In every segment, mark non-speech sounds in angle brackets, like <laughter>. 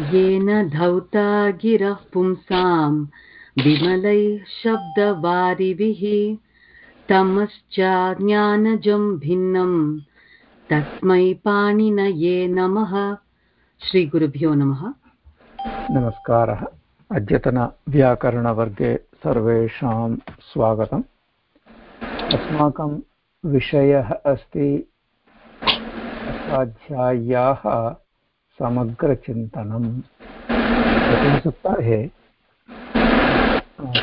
येन धौता गिरः पुंसां विमलैः शब्दवारिभिः तमश्चाज्ञानजं भिन्नं तस्मै पाणिनये नमः। श्रीगुरुभ्यो नमः। नमस्कारः। अद्यतनव्याकरणवर्गे सर्वेषां स्वागतम्। अस्माकं विषयः अस्ति अष्टाध्याय्याः समग्रचिन्तनम् सप्ताहे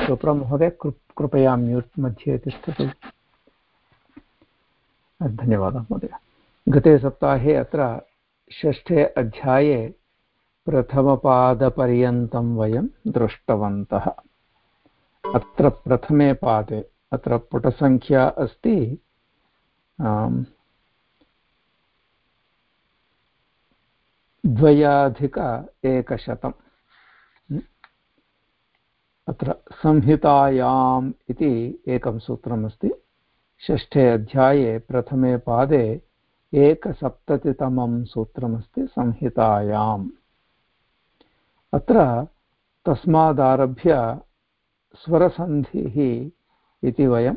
चोप्रा महोदय कृपया म्यूट् मध्ये तिष्ठतु। धन्यवादः महोदय। गते सप्ताहे अत्र षष्ठे अध्याये प्रथमपादपर्यन्तं वयं दृष्टवन्तः। अत्र प्रथमे पादे, अत्र पुटसङ्ख्या अस्ति द्वयाधिक एकशतम्। अत्र संहितायाम् इति एकं सूत्रमस्ति षष्ठे अध्याये प्रथमे पादे एकसप्ततितमं सूत्रमस्ति संहितायाम्। अत्र तस्मादारभ्य स्वरसन्धिः इति वयं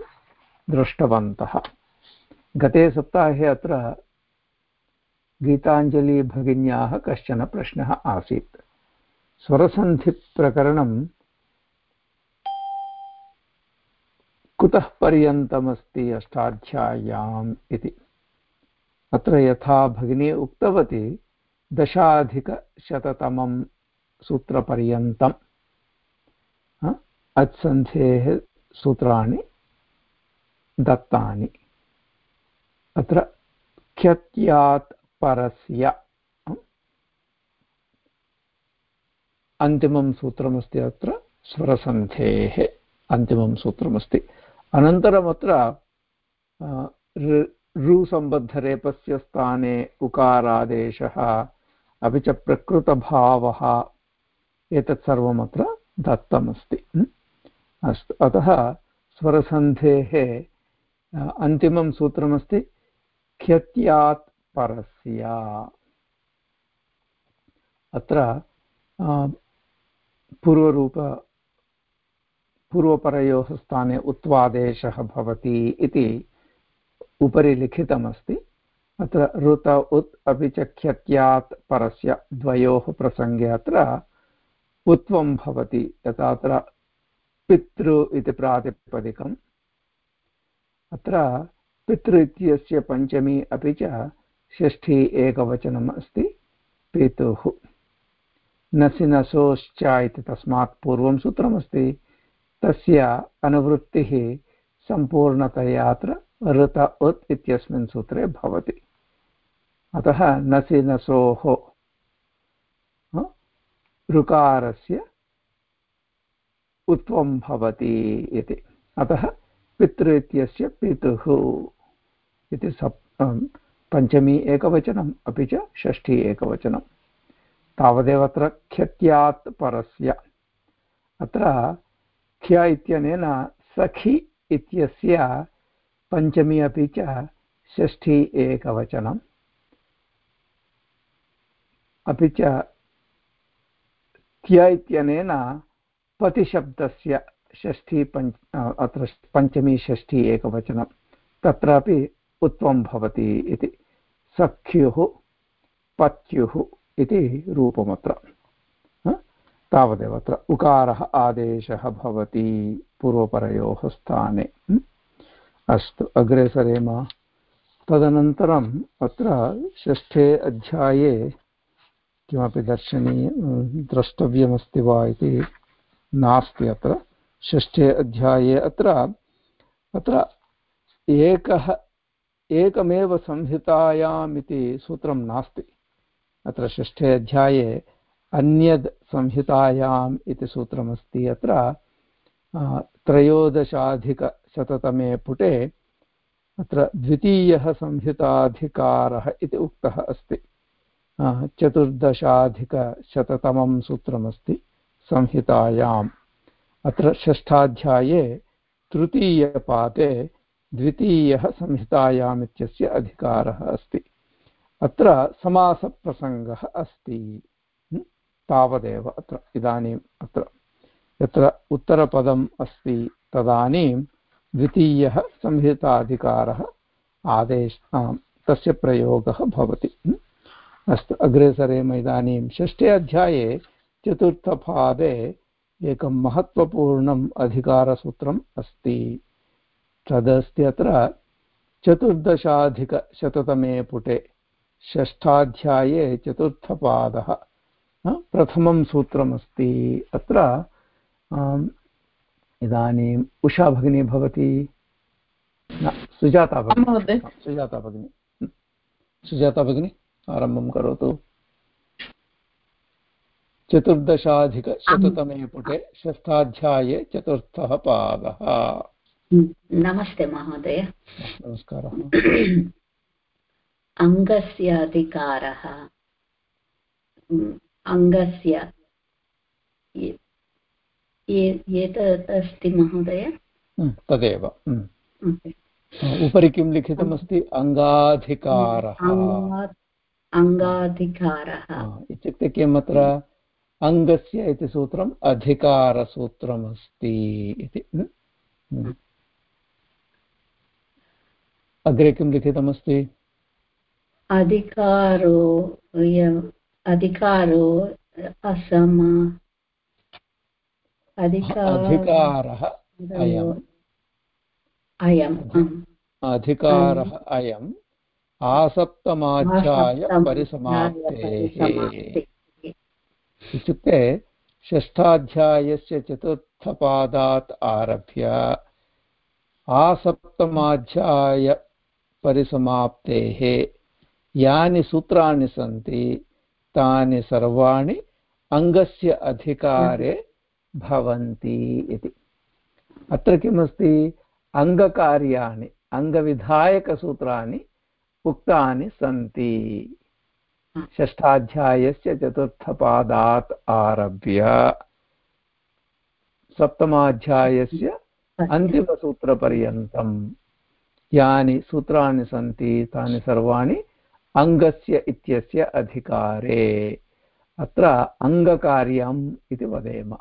दृष्टवन्तः। गते सप्ताहे अत्र गीताञ्जलिभगिन्याः कश्चन प्रश्नः आसीत्। स्वरसन्धिप्रकरणं कुतः पर्यन्तमस्ति अष्टाध्याय्याम् इति। अत्र यथा भगिनी उक्तवती, दशाधिकशततमं सूत्रपर्यन्तम्। अत्सन्धेः सूत्राणि दत्तानि। अत्र ख्यत्यात् परस्य। अन्तिमं सूत्रमस्ति अत्र, स्वरसन्धेः अन्तिमं सूत्रमस्ति। अनन्तरम् अत्र ऋसम्बद्धरेपस्य स्थाने उकारादेशः, अपि च प्रकृतभावः, एतत् सर्वम् अत्र दत्तमस्ति अस्तु, अतः स्वरसन्धेः अन्तिमं सूत्रमस्ति, ख्यत्यात् परस्य। अत्र पूर्वरूप, पूर्वपरयोः स्थाने उत्वादेशः भवति इति उपरि लिखितमस्ति। अत्र ऋत उत् अपि च ख्यत्यात् परस्य द्वयोः प्रसङ्गे अत्र उत्वं भवति, यथा अत्र पितृ इति प्रातिपदिकम्। अत्र पितृ इत्यस्य पञ्चमी अपि च षष्ठी एकवचनम् अस्ति पितुः नसि नसोश्च इति तस्मात् पूर्वं सूत्रमस्ति। तस्य अनुवृत्तिः सम्पूर्णतया अत्र ऋत उत् इत्यस्मिन् सूत्रे भवति। अतः नसि नसोः ऋकारस्य उत्वं भवति इति। अतः पितृ इत्यस्य पितुः इति सप् पञ्चमी एकवचनम्, अपि च षष्ठी एकवचनं तावदेव अत्र ख्यत्यात् परस्य। अत्र ख्य इत्यनेन सखि इत्यस्य पञ्चमी अपि च षष्ठी एकवचनम्। अपि च त्य इत्यनेन पतिशब्दस्य षष्ठी पञ्च, अत्र पञ्चमी षष्ठी एकवचनं तत्रापि उत्वं भवति इति। सख्युः, पत्युः इति रूपमत्र। तावदेव अत्र उकारः आदेशः भवति पूर्वपरयोः स्थाने। अस्तु, अग्रे सरेम। तदनन्तरम् अत्र षष्ठे अध्याये किमपि दर्शनीय द्रष्टव्यमस्ति वा इति नास्ति अत्र। षष्ठे अध्याये अत्र अत्र एकः एकमेव संहितायाम् इति सूत्रं नास्ति। अत्र षष्ठे अध्याये अन्यद् संहितायाम् इति सूत्रमस्ति। अत्र त्रयोदशाधिकशततमे पुटे अत्र द्वितीयः संहिताधिकारः इति उक्तः अस्ति। चतुर्दशाधिकशततमं सूत्रमस्ति, संहितायाम्। अत्र षष्ठाध्याये तृतीयपादे द्वितीयः संहितायाम् इत्यस्य अधिकारः अस्ति। अत्र समासप्रसङ्गः अस्ति। तावदेव अत्र, इदानीम् अत्र। यत्र उत्तरपदम् अस्ति तदानीं द्वितीयः संहिताधिकारः आदेश, तस्य प्रयोगः भवति। अस्तु, अग्रे सरेम इदानीं षष्ठे अध्याये चतुर्थपादे एकं महत्त्वपूर्णम् अधिकारसूत्रम् अस्ति। तदस्ति अत्र चतुर्दशाधिकशततमे पुटे षष्ठाध्याये चतुर्थपादः। प्रथमं सूत्रमस्ति। अत्र इदानीम् उषा भगिनी भवति। न सुजाता भगिनी। सुजाता भगिनी। सुजाता भगिनी आरम्भं करोतु। चतुर्दशाधिकशततमे पुटे षष्ठाध्याये चतुर्थः पादः। नमस्ते महोदय। नमस्कारः। <clears throat> अङ्गस्य अधिकारः अङ्गस्य एतत् अस्ति महोदय? तदेव। उपरि किं लिखितमस्ति अङ्गाधिकारः अङ्गाधिकारः इत्युक्ते किम् अत्र? अङ्गस्य इति सूत्रम् अधिकारसूत्रमस्ति इति। अग्रे किं लिखितमस्ति? अधिकारो अधिकारो असम। अधिकारः अयम्। अयम् अधिकारः अयम्। आसप्तमाध्याय परिसमाप्तेः। इत्युक्ते षष्ठाध्यायस्य चतुर्थपादात् आरभ्य आसप्तमाध्यायपरिसमाप्तेः यानि सूत्राणि सन्ति तानि सर्वाणि अङ्गस्य अधिकारे भवन्ति इति। अत्र किमस्ति? अङ्गकार्याणि अङ्गविधायकसूत्राणि उक्तानि सन्ति। षष्ठाध्यायस्य चतुर्थपादात् आरभ्य। सप्तमाध्यायस्य अन्तिमसूत्रपर्यन्तं यानि सूत्राणि सन्ति तानि सर्वाणि अङ्गस्य इत्यस्य अधिकारे। अत्र अङ्गकार्यम् इति वदेम।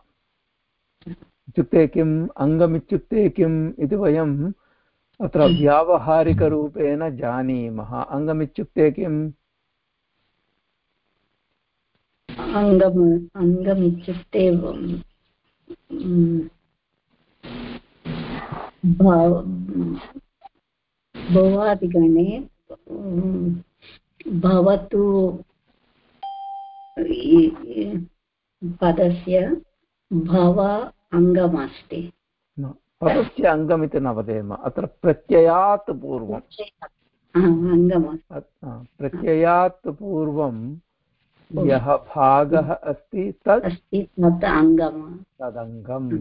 इत्युक्ते किम्? अङ्गमित्युक्ते किम् इति वयम् अत्र व्यावहारिकरूपेण जानीमः। अङ्गमित्युक्ते किम्? अङ्गम् अङ्गमित्युक्ते भवादिगणे भवतु पदस्य भव अङ्गमस्ति। पदस्य अङ्गमिति न वदेम अत्र प्रत्ययात् पूर्वम्। प्रत्ययात् पूर्वं यः भागः अस्ति तत् तदङ्गम्।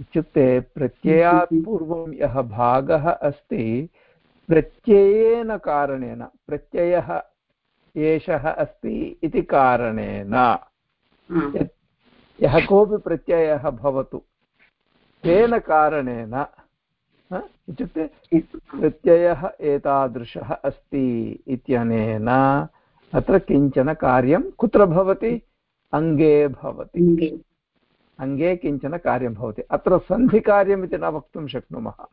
इत्युक्ते प्रत्ययात् पूर्वं यः भागः अस्ति प्रत्ययेन कारणेन प्रत्ययः एषः अस्ति इति कारणेन। यः कोऽपि प्रत्ययः भवतु तेन कारणेन इत्युक्ते प्रत्ययः एतादृशः अस्ति इत्यनेन अत्र किंचन कार्यं कुत्र भवति? अङ्गे भवति। अङ्गे। किंचन कार्यं भवति। अत्र सन्धिकार्यमिति न वक्तुं शक्नुमः।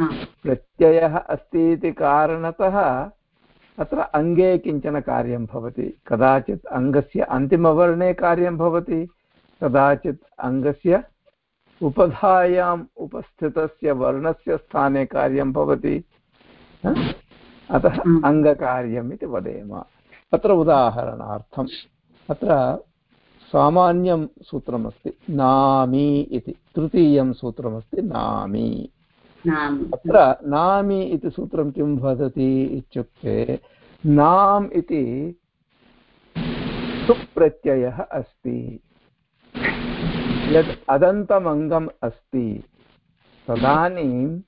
प्रत्ययः अस्ति इति कारणतः अत्र अङ्गे किंचन कार्यं भवति। कदाचित् अङ्गस्य अन्तिमवर्णे कार्यं भवति कदाचित् अङ्गस्य उपधायाम् उपस्थितस्य वर्णस्य स्थाने कार्यं भवति। अतः अङ्गकार्यम् इति वदेम। अत्र उदाहरणार्थम् अत्र सामान्यं सूत्रमस्ति नामी इति तृतीयं सूत्रमस्ति नामी। अत्र नामि इति सूत्रं किं वदति इत्युक्ते, नाम् इति सुप्रत्ययः अस्ति। यद् अदन्तमङ्गम् अस्ति, तदानीं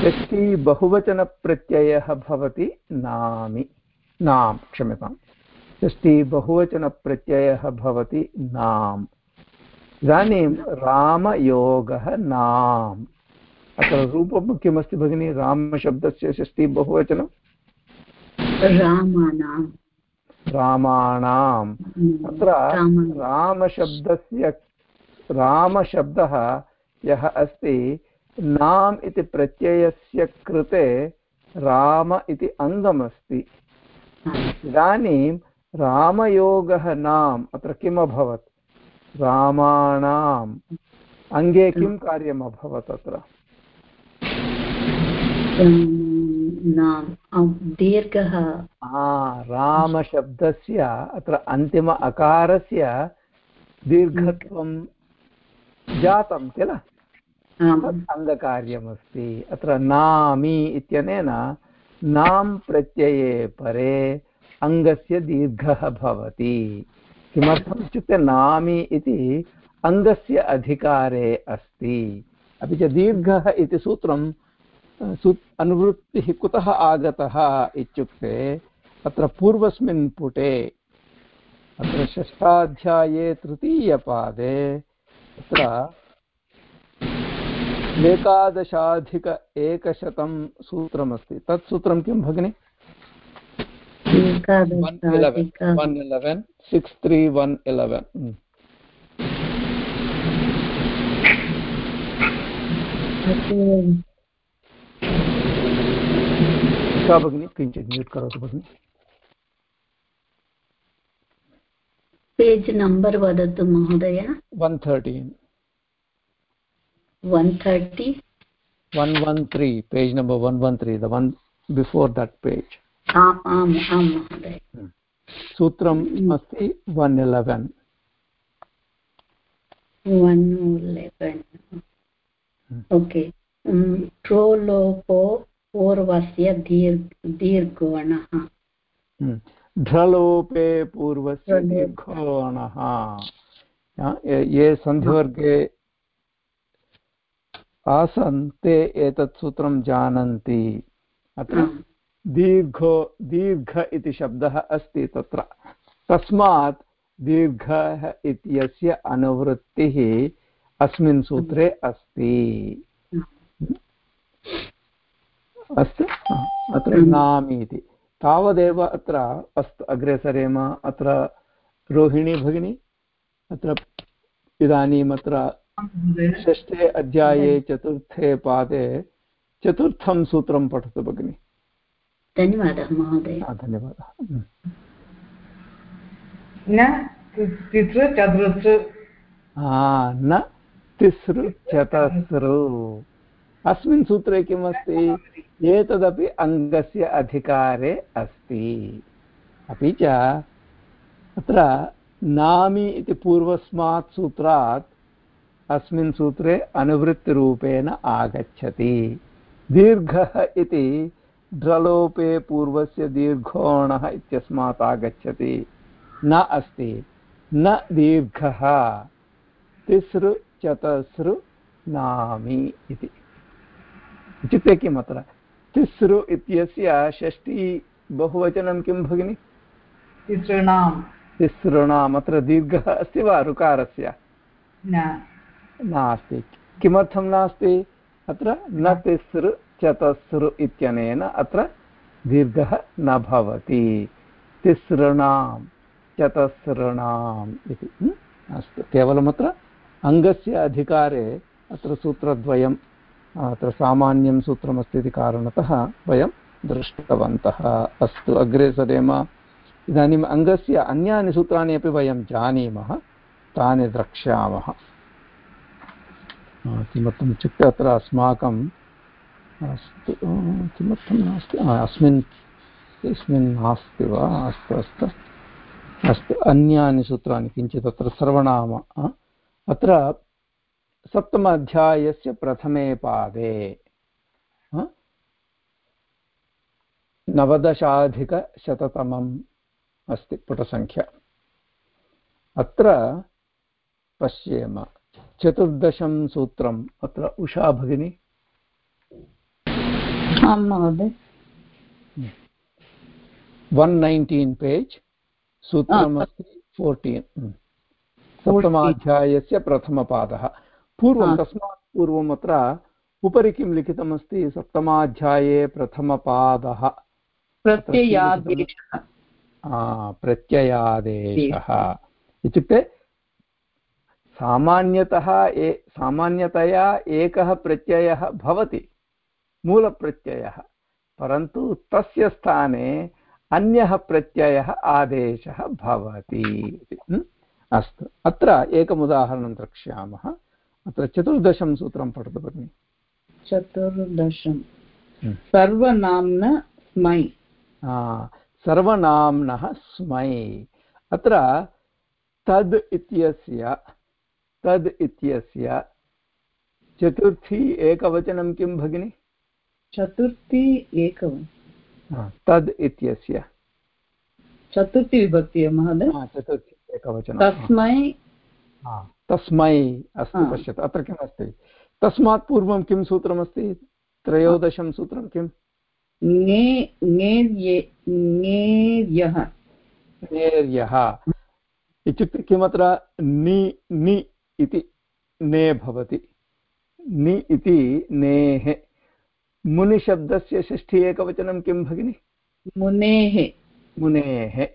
षष्ठी बहुवचनप्रत्ययः भवति नामि। नाम क्षम्यतां षष्ठी बहुवचनप्रत्ययः भवति नाम्। इदानीं रामयोगः नाम्। अत्र रूपं किमस्ति भगिनि रामशब्दस्य षष्ठी बहुवचनं। रामानां रामाणाम्। अत्र राम- रामशब्दस्य रामशब्दः यः अस्ति नाम् इति प्रत्ययस्य कृते राम इति अङ्गमस्ति। इदानीं रामयोगः नाम अत्र किम् अभवत्? रामाणाम्। अङ्गे किं कार्यम् अभवत् अत्र? दीर्घः। रामशब्दस्य अत्र अन्तिम अकारस्य दीर्घत्वं जातं किल? अङ्गकार्यमस्ति अत्र नामि इत्यनेन नाम् प्रत्यये परे अङ्गस्य दीर्घः भवति। किमर्थम् इत्युक्ते नामि इति अङ्गस्य अधिकारे अस्ति। अपि च दीर्घः इति सूत्रं सू अनुवृत्तिः कुतः आगतः इत्युक्ते अत्र पूर्वस्मिन् पुटे अत्र षष्ठाध्याये तृतीयपादे तत्र एकादशाधिक एकशतं सूत्रमस्ति। तत् सूत्रं किं भगिनि? One eleven. Six three one eleven. का भगिनि किञ्चित् म्यूट् करोतु भगिनि पेज् नम्बर् वदतु महोदय. One thirteen one thirty one one three page number one one three the one before that page आम् आम् आं महोदय. सूत्रम् अस्ति one eleven one eleven okay ट्रोलोपो पूर्वस्य दीर् दीर्घोणः ढ्रलोपे पूर्वस्य ढ्रलोपे। दीर्घोणः ये- सन्धिवर्गे आसन् ते एतत् सूत्रं जानन्ति। अत्र. दीर्घो दीर्घ इति शब्दः अस्ति तत्र। तस्मात् दीर्घः इत्यस्य अनुवृत्तिः अस्मिन् सूत्रे अस्ति। अस्तु? अत्र नामि इति। तावदेव अत्र अस्तु अग्रे सरेम अत्र रोहिणी भगिनी अत्र इदानीम् अत्र षष्ठे अध्याये चतुर्थे पादे चतुर्थं सूत्रं पठतु भगिनि। धन्यवादः महोदय। हा, धन्यवादः। हम्म। न तिसृ चतुर्सृ हा, न तिसृ चतसृ अस्मिन् सूत्रे किमस्ति? एतदपि अङ्गस्य अधिकारे अस्ति। अपि च अत्र नामि इति पूर्वस्मात् सूत्रात् अस्मिन् सूत्रे अनुवृत्तिरूपेण आगच्छति। दीर्घः इति ड्रलोपे पूर्वस्य दीर्घोणः इत्यस्मात् आगच्छति। न अस्ति। न दीर्घः। तिसृ चतसृ नामि इति। इत्युक्ते किम् अत्र? तिसृ इत्यस्य षष्ठी बहुवचनं किं भगिनि? तिसॄणां तिसॄणाम् अत्र दीर्घः अस्ति वा ऋकारस्य? न। नास्ति। किमर्थं नास्ति? अत्र न तिसृ चतसृ इत्यनेन अत्र दीर्घः न भवति। तिसॄणां चतसॄणाम् इति? अस्तु। केवलमत्र अङ्गस्य अधिकारे अत्र सूत्रद्वयम् अत्र सामान्यं सूत्रमस्ति इति कारणतः वयं दृष्टवन्तः। अस्तु, अग्रे सरेम इदानीम् अङ्गस्य अन्यानि सूत्राणि अपि वयं जानीमः। तानि द्रक्ष्यामः। किमर्थम् इत्युक्ते अत्र अस्माकं अस्तु किमर्थं नास्ति? अस्मिन् अस्मिन् नास्ति वा? अस्तु अस्तु। अस्तु, अन्यानि सूत्राणि किञ्चित् अत्र सर्वनाम अत्र सप्तम अध्यायस्य प्रथमे पादे नवदशाधिकशततमम् अस्ति पुटसङ्ख्या अत्र पश्येम चतुर्दशं सूत्रम्। अत्र उषा भगिनी। आं महोदय। वन् नैन्टीन् पेज् सूत्रमस्ति फोर्टीन् सप्तमाध्यायस्य प्रथमपादः। पूर्वं. तस्मात् पूर्वम् अत्र उपरि किं लिखितमस्ति? सप्तमाध्याये प्रथमपादः। प्रत्ययादेशः। इत्युक्ते सामान्यतः ए सामान्यतया एकः प्रत्ययः भवति मूलप्रत्ययः। परन्तु तस्य स्थाने अन्यः प्रत्ययः आदेशः भवति? अस्तु। अत्र एकम् उदाहरणं द्रक्ष्यामः। अत्र चतुर्दशं सूत्रं पठतु भगिनि। चतुर्दशं। Hmm. सर्वनाम्न स्मै। सर्वनाम्नः स्मै। अत्र तद् इत्यस्य तद् इत्यस्य चतुर्थी एकवचनं किं भगिनि? चतुर्थी एकवन् तद् इत्यस्य। चतुर्थी विभक्ति महोदय। चतुर्थी एकवचनं। तस्मै। हा, तस्मै अस्तु. पश्यतु। अत्र किमस्ति तस्मात् पूर्वं किं सूत्रमस्ति त्रयोदशं सूत्रं किम्? नेर्यः। इत्युक्ते किमत्र? नि नि इति ने भवति। नि इति नेः। मुनिशब्दस्य षष्ठी एकवचनं किं भगिनि? मुनेः। मुनेः।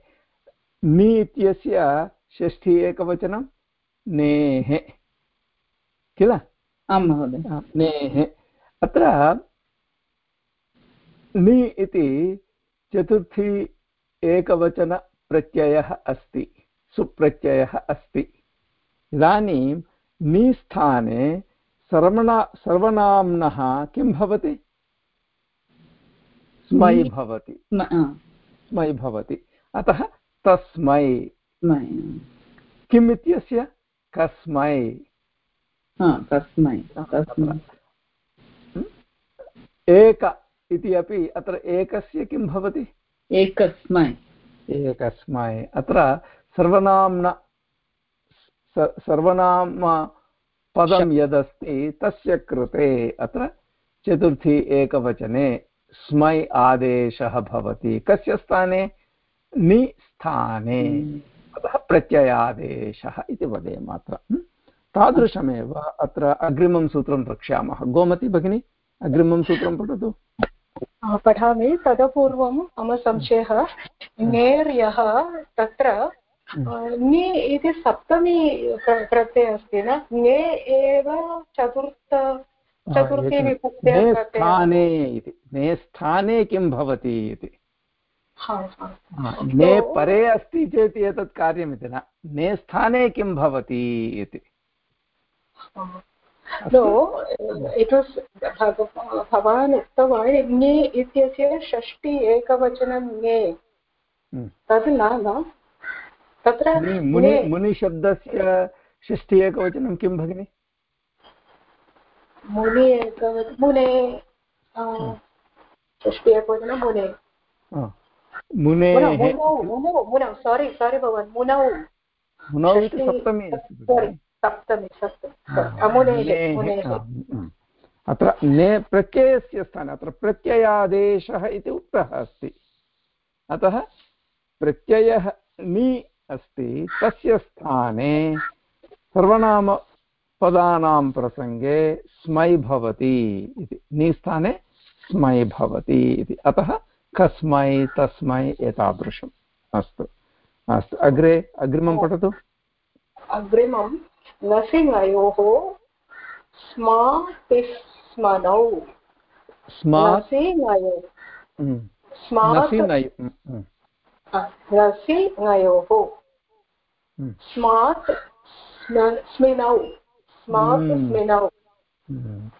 नि इत्यस्य षष्ठी एकवचनं? नेः किल? आं महोदय। नेः अत्र नि इति चतुर्थी एकवचनप्रत्ययः अस्ति सुप्रत्ययः अस्ति। इदानीं नि स्थाने सर्वना सर्वनाम्नः किं भवति? स्मै भवति। स्मै भवति। अतः तस्मै। किम् इत्यस्य? कस्मै। हा तस्मै तस्मै एक इति अपि अत्र एकस्य किं भवति? एकस्मै। एकस्मै। अत्र सर्वनाम्न सर्वनाम पदं यदस्ति तस्य कृते अत्र चतुर्थी एकवचने स्मै आदेशः भवति। कस्य स्थाने? नि स्थाने। अतः प्रत्ययादेशः इति वदेम अत्र? तादृशमेव अत्र अग्रिमं सूत्रं द्रक्ष्यामः गोमति भगिनी अग्रिमं सूत्रं पठतु। पठामि। तदपूर्वं मम संशयः। यः तत्र अह, इति सप्तमी प्र- प्रत्ययः अस्ति न? ङे एव चतुर्थ चतुर्थी ने स्थाने इति। ने स्थाने किं भवति इति। ने परे अस्ति चेत् एतत् कार्यमिति न। ने स्थाने किं भवति इति। No, it was भवान् उक्तवान् ङे इत्यस्य षष्टि एकवचनं ङे हम्म। तद् न न। तत्र मुनि मुनि मुनिशब्दस्य षष्ठी एकवचनं किं भगिनि? मुनि एकवच मुने षष्टि एकवचनं मुने. मुनेः मुनौ मुनौ सारी सारी भवान् मुनौ मुनौ इति सप्तमी। अत्र ने प्रत्ययस्य स्थाने अत्र प्रत्ययादेशः इति उक्तः अस्ति अतः प्रत्ययः नि अस्ति तस्य स्थाने सर्वनामपदानां प्रसङ्गे स्मै भवति इति नि स्थाने स्मै भवति इति अतः कस्मै तस्मै एतादृशम्। अस्तु। अस्तु। अग्रे अग्रिमं पठतु। अग्रिमं नसिङयोः स्मा तिस्मनौ स्मात् हम्म, स्मात् हम्म, हम्म, स्मात् स्म- स्मिनौ। स्मात्। स्मिनौ। हम्म।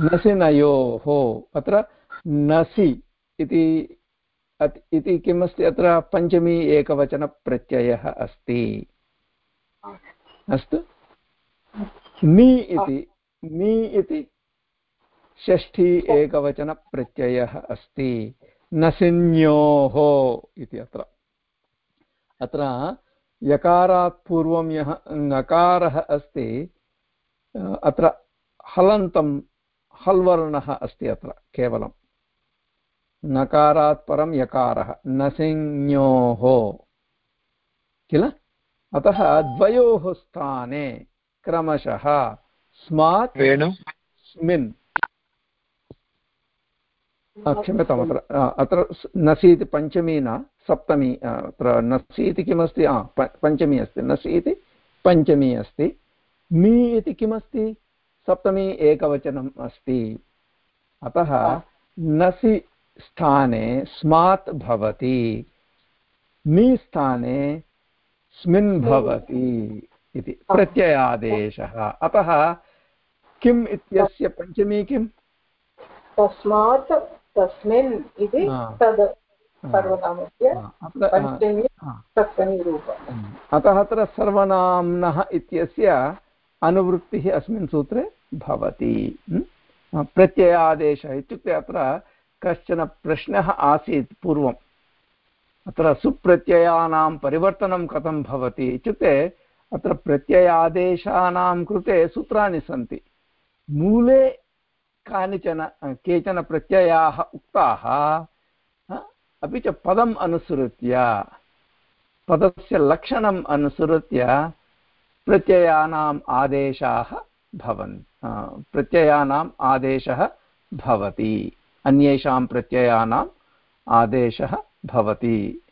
नसि नयोः अत्र नसि। इति इति किमस्ति? अत्र पञ्चमी एकवचनप्रत्ययः अस्ति। अस्तु? नि इति नि इति षष्ठी एकवचनप्रत्ययः अस्ति। नसिन्योः इति अत्र। अत्र यकारात् पूर्वं यः ङकारः अस्ति अत्र हलन्तं हल्वर्णः अस्ति अत्र केवलं नकारात् परं यकारः नसिञ्ञोः किल? अतः द्वयोः स्थाने क्रमशः स्मात् स्मिन्। क्षम्यताम् अत्र अत्र नसि इति पञ्चमी न सप्तमी अत्र नसि इति किमस्ति पञ्चमी अस्ति। नसि इति पञ्चमी अस्ति। मी इति किमस्ति? सप्तमी एकवचनम् अस्ति। अतः नसि स्थाने स्मात् भवति। मी स्थाने स्मिन् भवति इति प्रत्ययादेशः। अतः किम् इत्यस्य पञ्चमी किम्? तस्मात् तस्मिन् इति तद् अतः अत्र सर्वनाम्नः इत्यस्य अनुवृत्तिः अस्मिन् सूत्रे भवति। प्रत्ययादेशः इत्युक्ते अत्र कश्चन प्रश्नः आसीत् पूर्वम् अत्र सुप्रत्ययानां परिवर्तनं कथं भवति इत्युक्ते, अत्र प्रत्ययादेशानां कृते सूत्राणि सन्ति मूले कानिचन, केचन प्रत्ययाः उक्ताः? अपि च पदम् अनुसृत्य, पदस्य लक्षणम् अनुसृत्य प्रत्ययानाम् आदेशाः भवन् प्रत्ययानाम् आदेशः भवति अन्येषां प्रत्ययानाम् आदेशः भवति?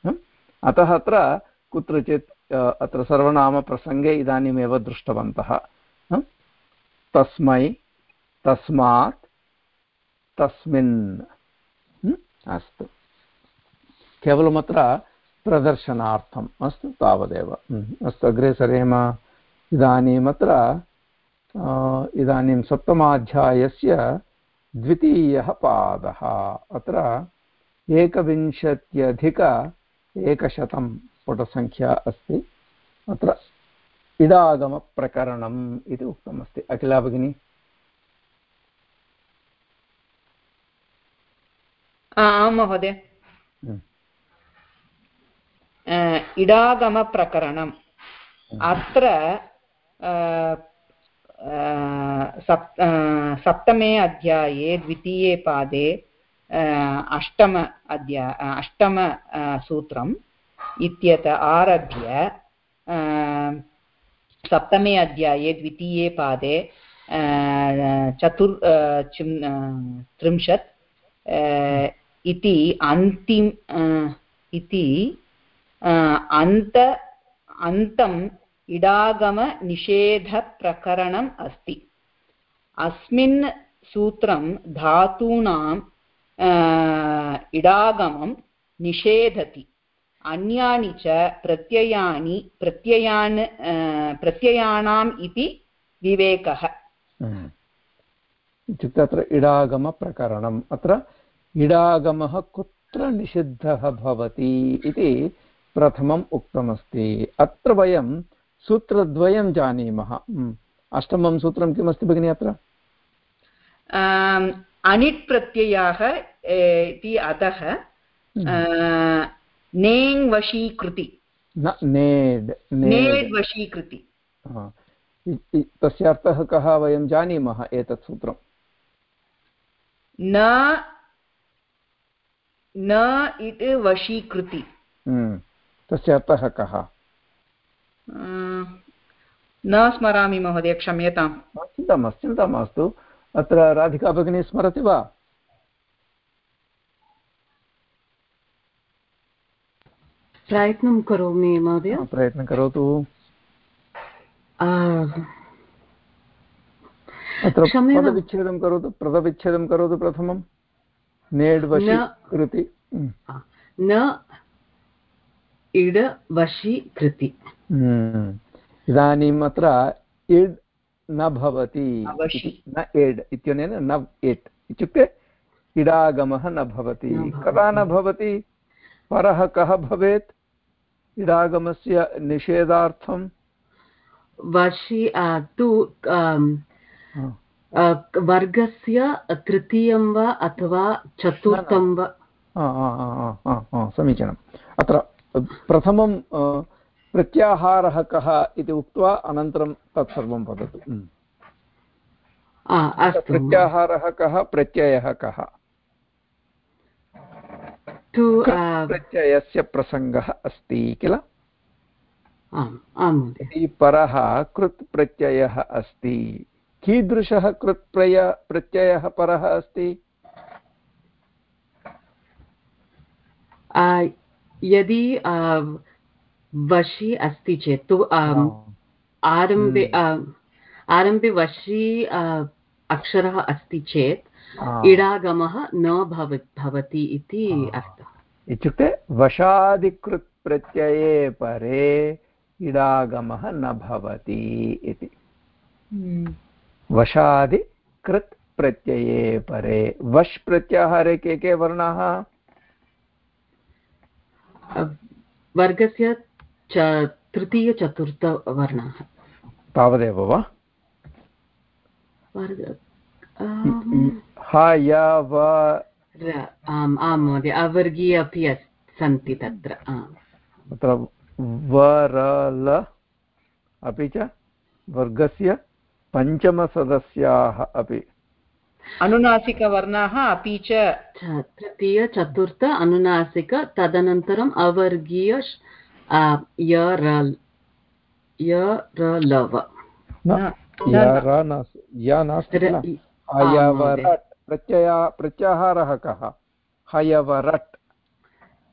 अतः अत्र कुत्रचित् अत्र सर्वनामप्रसङ्गे इदानीमेव दृष्टवन्तः? तस्मै, तस्मात्, तस्मिन्? अस्तु केवलमत्र प्रदर्शनार्थम् अस्तु तावदेव. अस्तु, अग्रे सरेम इदानीमत्र इदानीं सप्तमाध्यायस्य द्वितीयः पादः। अत्र एकविंशत्यधिक एकशतं पुटसङ्ख्या अस्ति। अत्र इडागमप्रकरणम् इति उक्तमस्ति। अखिला भगिनी? आं महोदय। हम्म, इडागमप्रकरणम्। अत्र अ, अ, सप् सप्तमे अध्याये द्वितीये पादे अष्टम अध्या अष्टम सूत्रम् इत्यत आरभ्य सप्तमे अध्याये द्वितीये पादे चतुर् त्रिंशत् इति अन्तिम इति अन्त अन्तम् इडागमनिषेधप्रकरणम् अस्ति अस्मिन् सूत्रं धातूनां इडागमं निषेधति अन्यानि च प्रत्ययानि प्रत्ययान् प्रत्ययाणाम् इति विवेकः। इत्युक्ते अत्र इडागमप्रकरणम् अत्र इडागमः कुत्र निषिद्धः भवति इति प्रथमम् उक्तमस्ति अत्र वयं सूत्रद्वयं जानीमः। अष्टमं सूत्रं किमस्ति भगिनि अत्र? अनिट् प्रत्ययाः इति अतः नेङ् वशीकृति न नेड् नेड्। वशीकृति तस्य अर्थः कः वयं जानीमः एतत् सूत्रं? न न इट् वशीकृति। तस्य अर्थः कः? न स्मरामि महोदय क्षम्यताम्। चिन्ता मास्तु चिन्ता मास्तु। अत्र राधिका भगिनी स्मरति वा? प्रयत्नं करोमि महोदय। प्रयत्नं करोतु। अत्र पदविच्छेदं करोतु पदविच्छेदं करोतु प्रथमं। नेड् वशि कृति। न इड वशी कृति। इदानीम् अत्र इड् न भवति न एड् इत्यनेन न एट् इत्युक्ते इडागमः न भवति कदा न भवति परः कः भवेत् इडागमस्य निषेधार्थं वशी तु वर्गस्य तृतीयं वा अथवा चतुर्थं वा समीचीनम् अत्र प्रथमं प्रत्याहारः कः इति उक्त्वा अनन्तरं तत्सर्वं वदतु। आ, प्रत्याहारः कः प्रत्ययः कः? प्रत्ययस्य प्रसङ्गः अस्ति किल? परः कृत् प्रत्ययः अस्ति कीदृशः कृत् प्रय प्रत्ययः परः अस्ति? यदि वशी अस्ति चेत् तु आम्, आरम्भे आरम्भे वशी अक्षरः अस्ति चेत् आ, इडागमः न भव भवति इति अर्थः। इत्युक्ते वशादिकृत् प्रत्यये परे इडागमः न भवति इति। वशादिकृत् प्रत्यये परे। वश् प्रत्याहारे के के वर्णाः? वर्गस्य च तृतीयचतुर्थवर्णाः। तावदेव वा? वर्ग आम्, ह आम् आं महोदय अवर्गीय अपि सन्ति तत्र तत्र व र ल अपि च वर्गस्य पञ्चमसदस्याः अपि। अनुनासिकवर्णाः अपि च। तृतीय चतुर्थ अनुनासिक तदनन्तरम् अवर्गीय श- आ, य र य र लव न न, य न, र नास्ति य नास्ति किल? र- हयवरट् प्रत्यया प्रत्याहारः कः? हयवरट्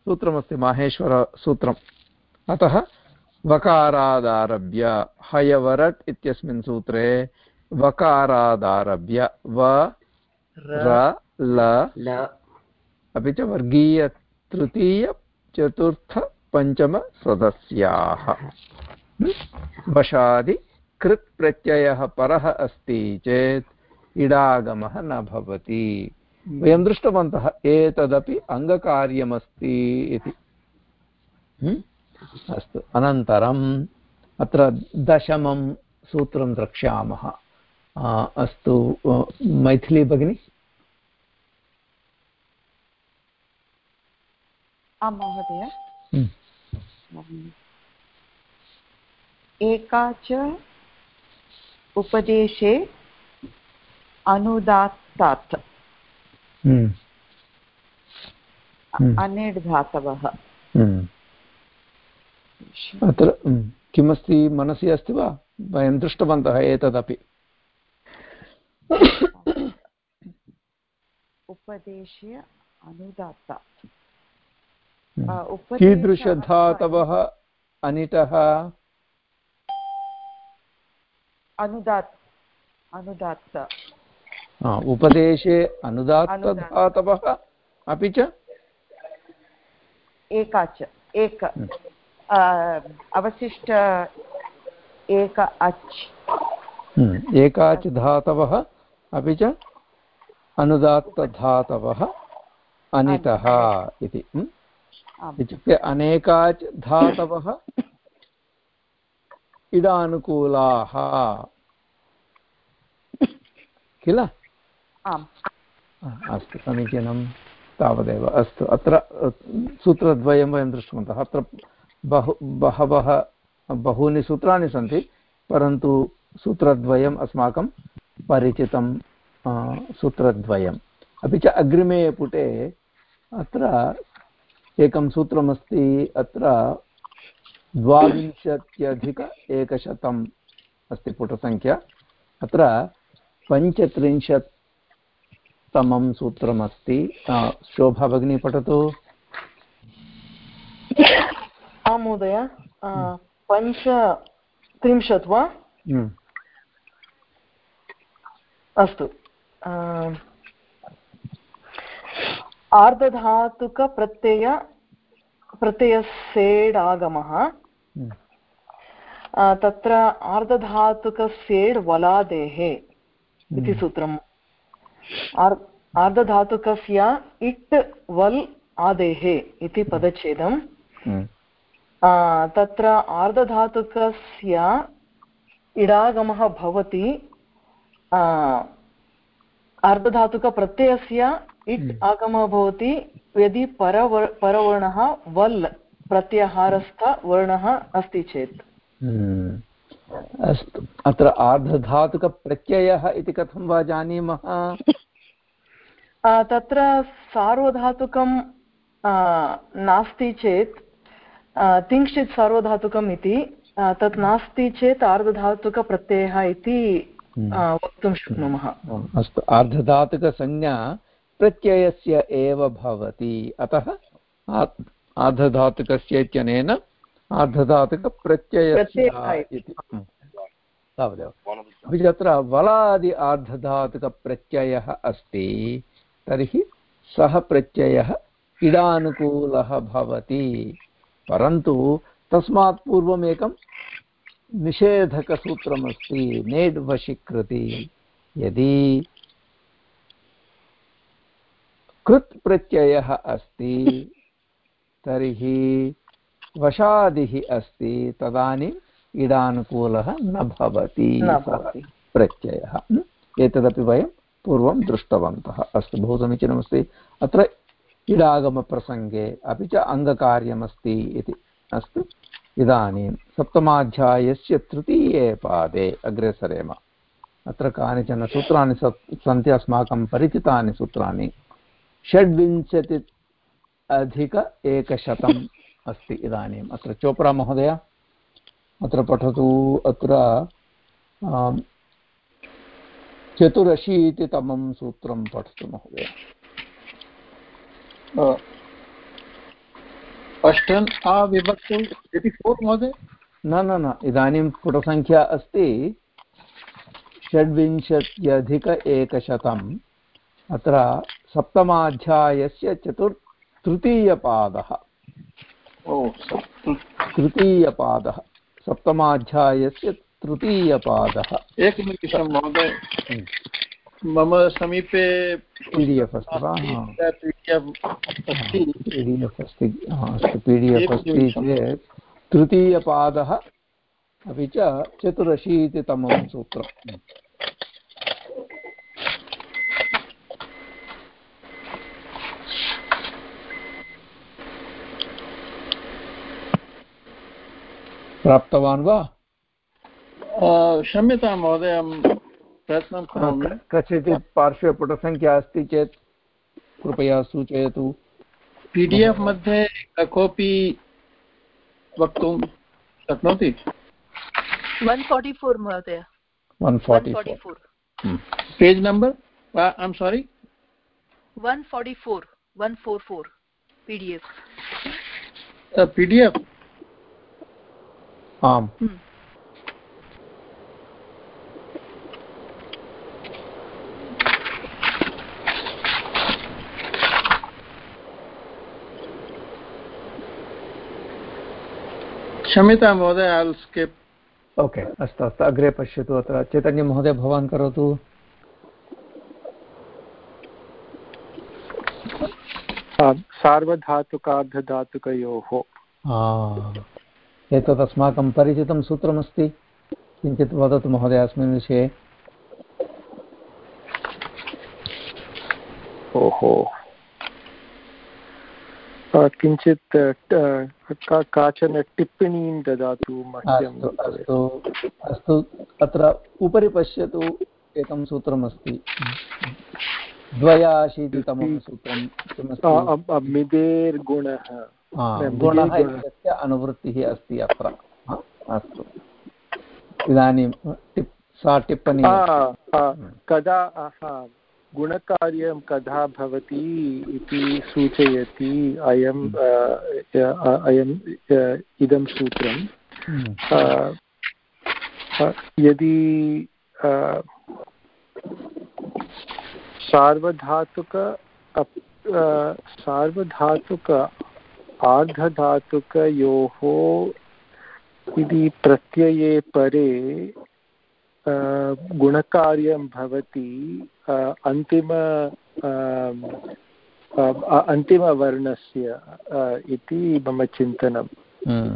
सूत्रमस्ति माहेश्वरसूत्रम् अतः वकारादारभ्य हयवरट् इत्यस्मिन् सूत्रे वकारादारभ्य व र ल। अपि च वर्गीय तृतीय चतुर्थ पञ्चमसदस्याः वशादि कृत् प्रत्ययः परः अस्ति चेत् इडागमः न भवति। वयं दृष्टवन्तः एतदपि अङ्गकार्यमस्ति इति? अस्तु अनन्तरम् अत्र दशमं सूत्रं द्रक्ष्यामः। अस्तु मैथिली भगिनी? आं महोदय हम्म। एका च उपदेशे अनुदात्तात् हम्म। हम्म। अनेड् धातवः हम्म। अत्र किमस्ति मनसि अस्ति वा वयं दृष्टवन्तः एतदपि उपदेशे अनुदात्तात् कीदृशधातवः अनिटः अनुदात् अनुदात्त। उपदेशे अनुदात्तधातवः अपि च? एका च। एक। हम्म। अवशिष्ट एक अच्। हम्म, एकाच् धातवः अपि च? अनुदात्तधातवः अनिटः इति। हम्म? इत्युक्ते अनेकाच् धातवः इडानुकूलाः किल? आम्। हा, अस्तु समीचीनं तावदेव। अस्तु अत्र अ, सूत्रद्वयं वयं दृष्टवन्तः। अत्र बहु बहवः बहूनि सूत्राणि सन्ति परन्तु सूत्रद्वयम् अस्माकं परिचितं अ, सूत्रद्वयम्। अपि च अग्रिमे पुटे अत्र एकं सूत्रमस्ति अत्र द्वाविंशत्यधिक एकशतम् अस्ति पुटसङ्ख्या। अत्र पञ्चत्रिंशत्तमं सूत्रमस्ति। शोभा भगिनी पठतु। आं महोदय पञ्चत्रिंशत् वा? हम्म, अस्तु। आर्धधातुकप्रत्यय प्रत्ययस्येडागमः हम्म, तत्र आर्धधातुकस्येड् वलादेः इति सूत्रम्। आर् आर्धधातुकस्य इट् वल् आदेः इति पदच्छेदम्। हम्म, तत्र आर्धधातुकस्य इडागमः भवति। आ, आर्धधातुकप्रत्ययस्य इट् आगमः भवति यदि परवर् परवर्णः वल् प्रत्याहारस्थवर्णः अस्ति चेत्। हम्म। अस्तु। अत्र आर्धधातुकप्रत्ययः इति कथं वा जानीमः? <laughs> तत्र सार्वधातुकं नास्ति चेत् तिंश्चित् सार्वधातुकम् इति तत् नास्ति चेत् आर्धधातुकप्रत्ययः इति वक्तुं शक्नुमः। अस्तु। आर्धधातुकसंज्ञा प्रत्ययस्य एव भवति। अतः आर्धधातुकस्य इत्यनेन आर्धधातुकप्रत्ययस्य प्रत्ययः इति। तावदेव। अपि च अत्र वलादि आर्धधातुकप्रत्ययः अस्ति तर्हि सः प्रत्ययः इडानुकूलः भवति। परन्तु तस्मात् पूर्वम् एकं निषेधकसूत्रमस्ति नेड् वशीकृति यदि कृत् प्रत्ययः अस्ति। <laughs> तर्हि वशादिः अस्ति। तदानीम् इडानुकूलः न भवति प्रत्ययः। एतदपि वयं पूर्वं दृष्टवन्तः। अस्तु बहु समीचीनमस्ति। अत्र इडागमप्रसङ्गे अपि च अङ्गकार्यमस्ति इति। अस्तु इदानीं सप्तमाध्यायस्य तृतीये पादे अग्रे सरेम। अत्र कानिचन सूत्राणि सन्ति अस्माकं परिचितानि सूत्राणि। षड्विंशति अधिक एकशतम् अस्ति इदानीम्। अत्र चोप्रा महोदय अत्र पठतु अत्र चतुरशीतितमं सूत्रं पठतु महोदय। अष्टन् अविभक्तम् इति फोर् महोदय? न न न इदानीं पुटसङ्ख्या अस्ति। षड्विंशत्यधिक एकशतम् अत्र सप्तमाध्यायस्य चतुर् तृतीयपादः। तृतीयपादः। सप्तमाध्यायस्य तृतीयपादः। एकनिमिषं महोदय। मम समीपे पी डि एफ् अस्ति वा? पी डि एफ् अस्ति। अस्तु पी डि एफ् अस्ति चेत् तृतीयपादः अपि च चतुरशीतितमं सूत्रम्। प्राप्तवान् वा? क्षम्यतां महोदय प्रयत्नं करोमि। कस्यचित् पार्श्वे पुटसङ्ख्या अस्ति चेत् कृपया सूचयतु। पी डि एफ् मध्ये कोऽपि वक्तुं शक्नोति? वन् फार्टि फोर् महोदय। One forty four page number I am sorry one forty four one four four P D F. P D F? आम्। क्षम्यतां महोदय स्किप् ओके अस्तु अस्तु अग्रे पश्यतु अत्र। चैतन्यमहोदय भवान् करोतु। सार्वधातुकार्धधातुकयोः। एतत् अस्माकं परिचितं सूत्रमस्ति। किञ्चित् वदतु महोदय अस्मिन् विषये। ओहो। किञ्चित् काचन टिप्पणीं ददातु अस्तु अस्तु अस्तु अत्र उपरि पश्यतु एकं सूत्रमस्ति। द्वयाशीतितमं सूत्रं। किमस्ति? मिदेर्गुणः। गुणः इत्यस्य अनुवृत्तिः अस्ति अत्र अस्तु. इदानीं टिप् सा टिप्पणी. कदा गुणकार्यं कदा भवति इति सूचयति अयम् अयम् इदं सूत्रं. यदि सार्वधातुक सार्वधातुक आर्धधातुकयोः इति प्रत्यये परे गुणकार्यं भवति अन्तिम अन्तिमवर्णस्य इति मम चिन्तनं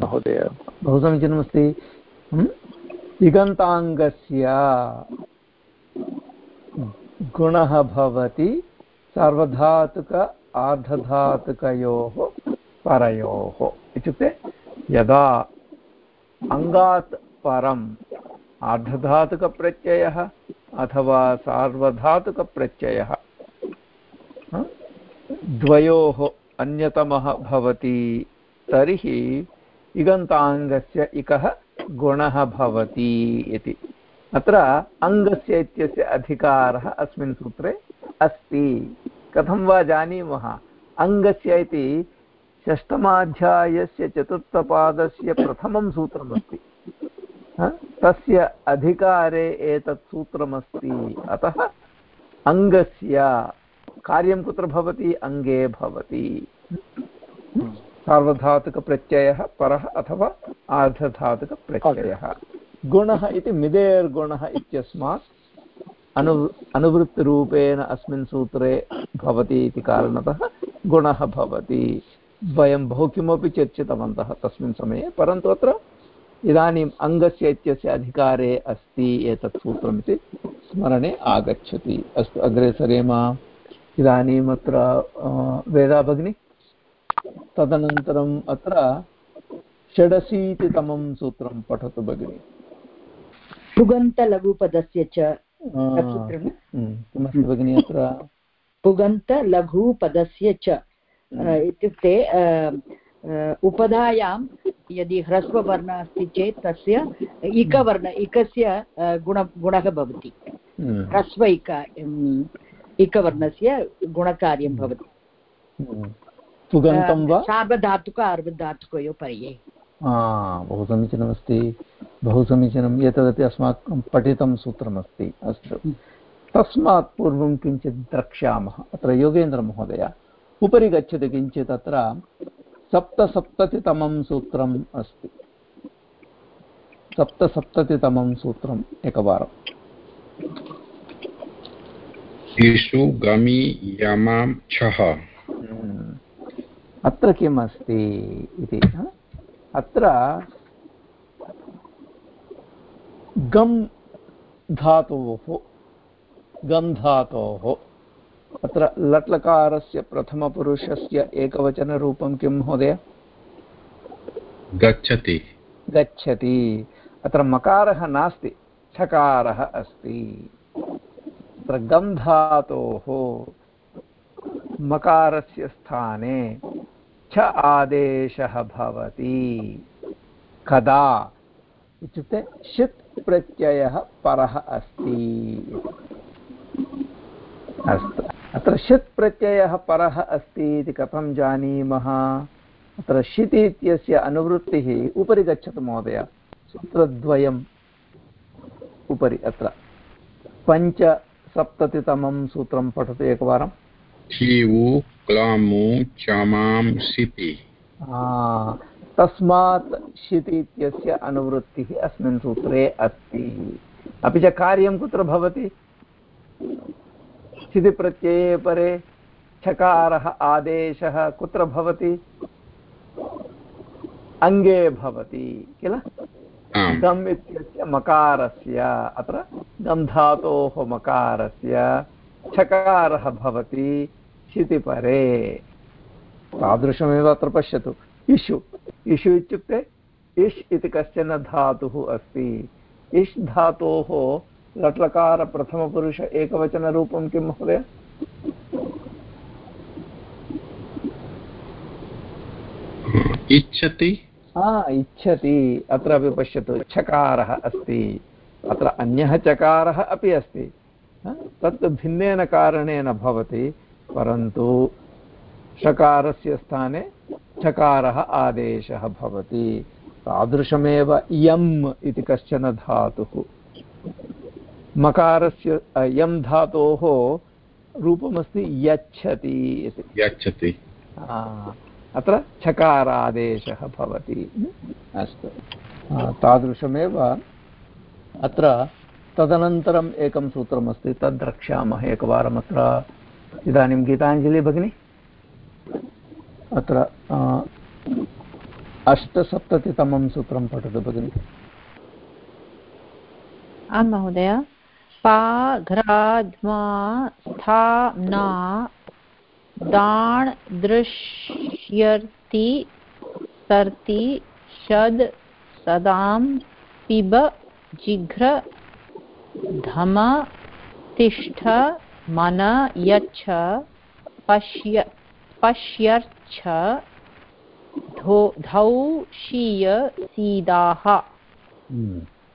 महोदय। बहु समीचीनमस्ति। इगन्ताङ्गस्य गुणः भवति सार्वधातुक आर्धधातुकयोः परयोः इत्युक्ते यदा अङ्गात् परम् आर्धधातुकप्रत्ययः अथवा सार्वधातुकप्रत्ययः द्वयोः अन्यतमः भवति, तर्हि इगन्ताङ्गस्य इकः गुणः भवति इति। अत्र अङ्गस्य इत्यस्य अधिकारः अस्मिन् सूत्रे अस्ति। कथं वा जानीमः? अङ्गस्य इति षष्ठमाध्यायस्य चतुर्थपादस्य प्रथमं सूत्रमस्ति? तस्य अधिकारे एतत् सूत्रमस्ति। अतः अङ्गस्य कार्यं कुत्र भवति? अङ्गे भवति। सार्वधातुकप्रत्ययः, परः अथवा आर्धधातुकप्रत्ययः। गुणः इति मिदेर्गुणः इत्यस्मात् अनु अनुवृत्तिरूपेण अस्मिन् सूत्रे भवति इति कारणतः गुणः भवति। वयं बहु किमपि चर्चितवन्तः तस्मिन् समये परन्तु अत्र इदानीम् अङ्गस्य इत्यस्य अधिकारे अस्ति एतत् सूत्रमिति स्मरणे आगच्छति। अस्तु अग्रे सरेम इदानीम् अत्र वेदा भगिनि? तदनन्तरम् अत्र षडशीतितमं सूत्रं पठतु भगिनि। पुगन्तलघुपदस्य च किमस्ति भगिनि अत्र? पुगन्तलघुपदस्य च। इत्युक्ते उपधायां यदि ह्रस्ववर्णः अस्ति चेत् तस्य इकवर्ण इकस्य गुण गुणः भवति। ह्रस्व इक इकवर्णस्य गुणकार्यं भवति। पुगन्तं वा? सार्वधातुक अर्वधातुकयोः पर्ये बहु समीचीनमस्ति बहु समीचीनम् एतदपि अस्माकं पठितं सूत्रमस्ति अस्तु। तस्मात् पूर्वं किञ्चित् द्रक्ष्यामः। अत्र योगेन्द्रमहोदय उपरि गच्छति किञ्चित् अत्र सप्तसप्ततितमं सूत्रम् अस्ति। सप्तसप्ततितमं सूत्रम् एकवारम्। इषु गमि यमां छः। अत्र किम् अस्ति इति अत्र गम् धातोः गम् धातोः अत्र लट्लकारस्य प्रथमपुरुषस्य एकवचनरूपं किं महोदय? गच्छति। गच्छति। अत्र मकारः नास्ति छकारः अस्ति। अत्र गम् धातोः मकारस्य स्थाने छ आदेशः भवति। कदा? इत्युक्ते षित् प्रत्ययः परः अस्ति। अस्तु। अत्र षित् प्रत्ययः परः अस्ति इति कथं जानीमः? अत्र षित् इत्यस्य अनुवृत्तिः उपरि गच्छतु महोदय। सूत्रद्वयम् उपरि अत्र। पञ्चसप्ततितमं सूत्रं पठतु सिति। तस्मात् षित् इत्यस्य अनुवृत्तिः अस्मिन् सूत्रे अस्ति। अपि च कार्यं कुत्र भवति? स्थितिप्रत्यये परे छकारः आदेशः कुत्र भवति? अङ्गे भवति किल? गम् इत्यस्य मकारस्य अत्र गम् धातोः मकारस्य छकारः भवति क्षितिपरे तादृशमेव अत्र पश्यतु। इषु इषु इत्युक्ते इष् इति कश्चन धातुः अस्ति। इष् धातोः लट्लकारप्रथमपुरुष एकवचनरूपं किं महोदय? इच्छति। इच्छति। अत्रापि पश्यतु छकारः अस्ति। अत्र अन्यः चकारः अपि अस्ति। तत् भिन्नेन कारणेन भवति परन्तु षकारस्य स्थाने चकारः आदेशः भवति। तादृशमेव यम् इति कश्चन धातुः। मकारस्य यं धातोः रूपमस्ति यच्छति इति। यच्छति। अत्र छकारादेशः भवति। अस्तु। तादृशमेव अत्र तदनन्तरम् एकं सूत्रमस्ति तद् द्रक्ष्यामः एकवारम् अत्र। इदानीं गीताञ्जलि भगिनि? अत्र अष्टसप्ततितमं सूत्रं पठतु भगिनि। आं महोदय। पाघ्राध्मा स्था न दाण् दृश्यर्ति सर्ति शद् सदां पिब जिघ्र धम तिष्ठ मन यच्छ पश्य पश्यर्च्छ धौ शीय सीदाः।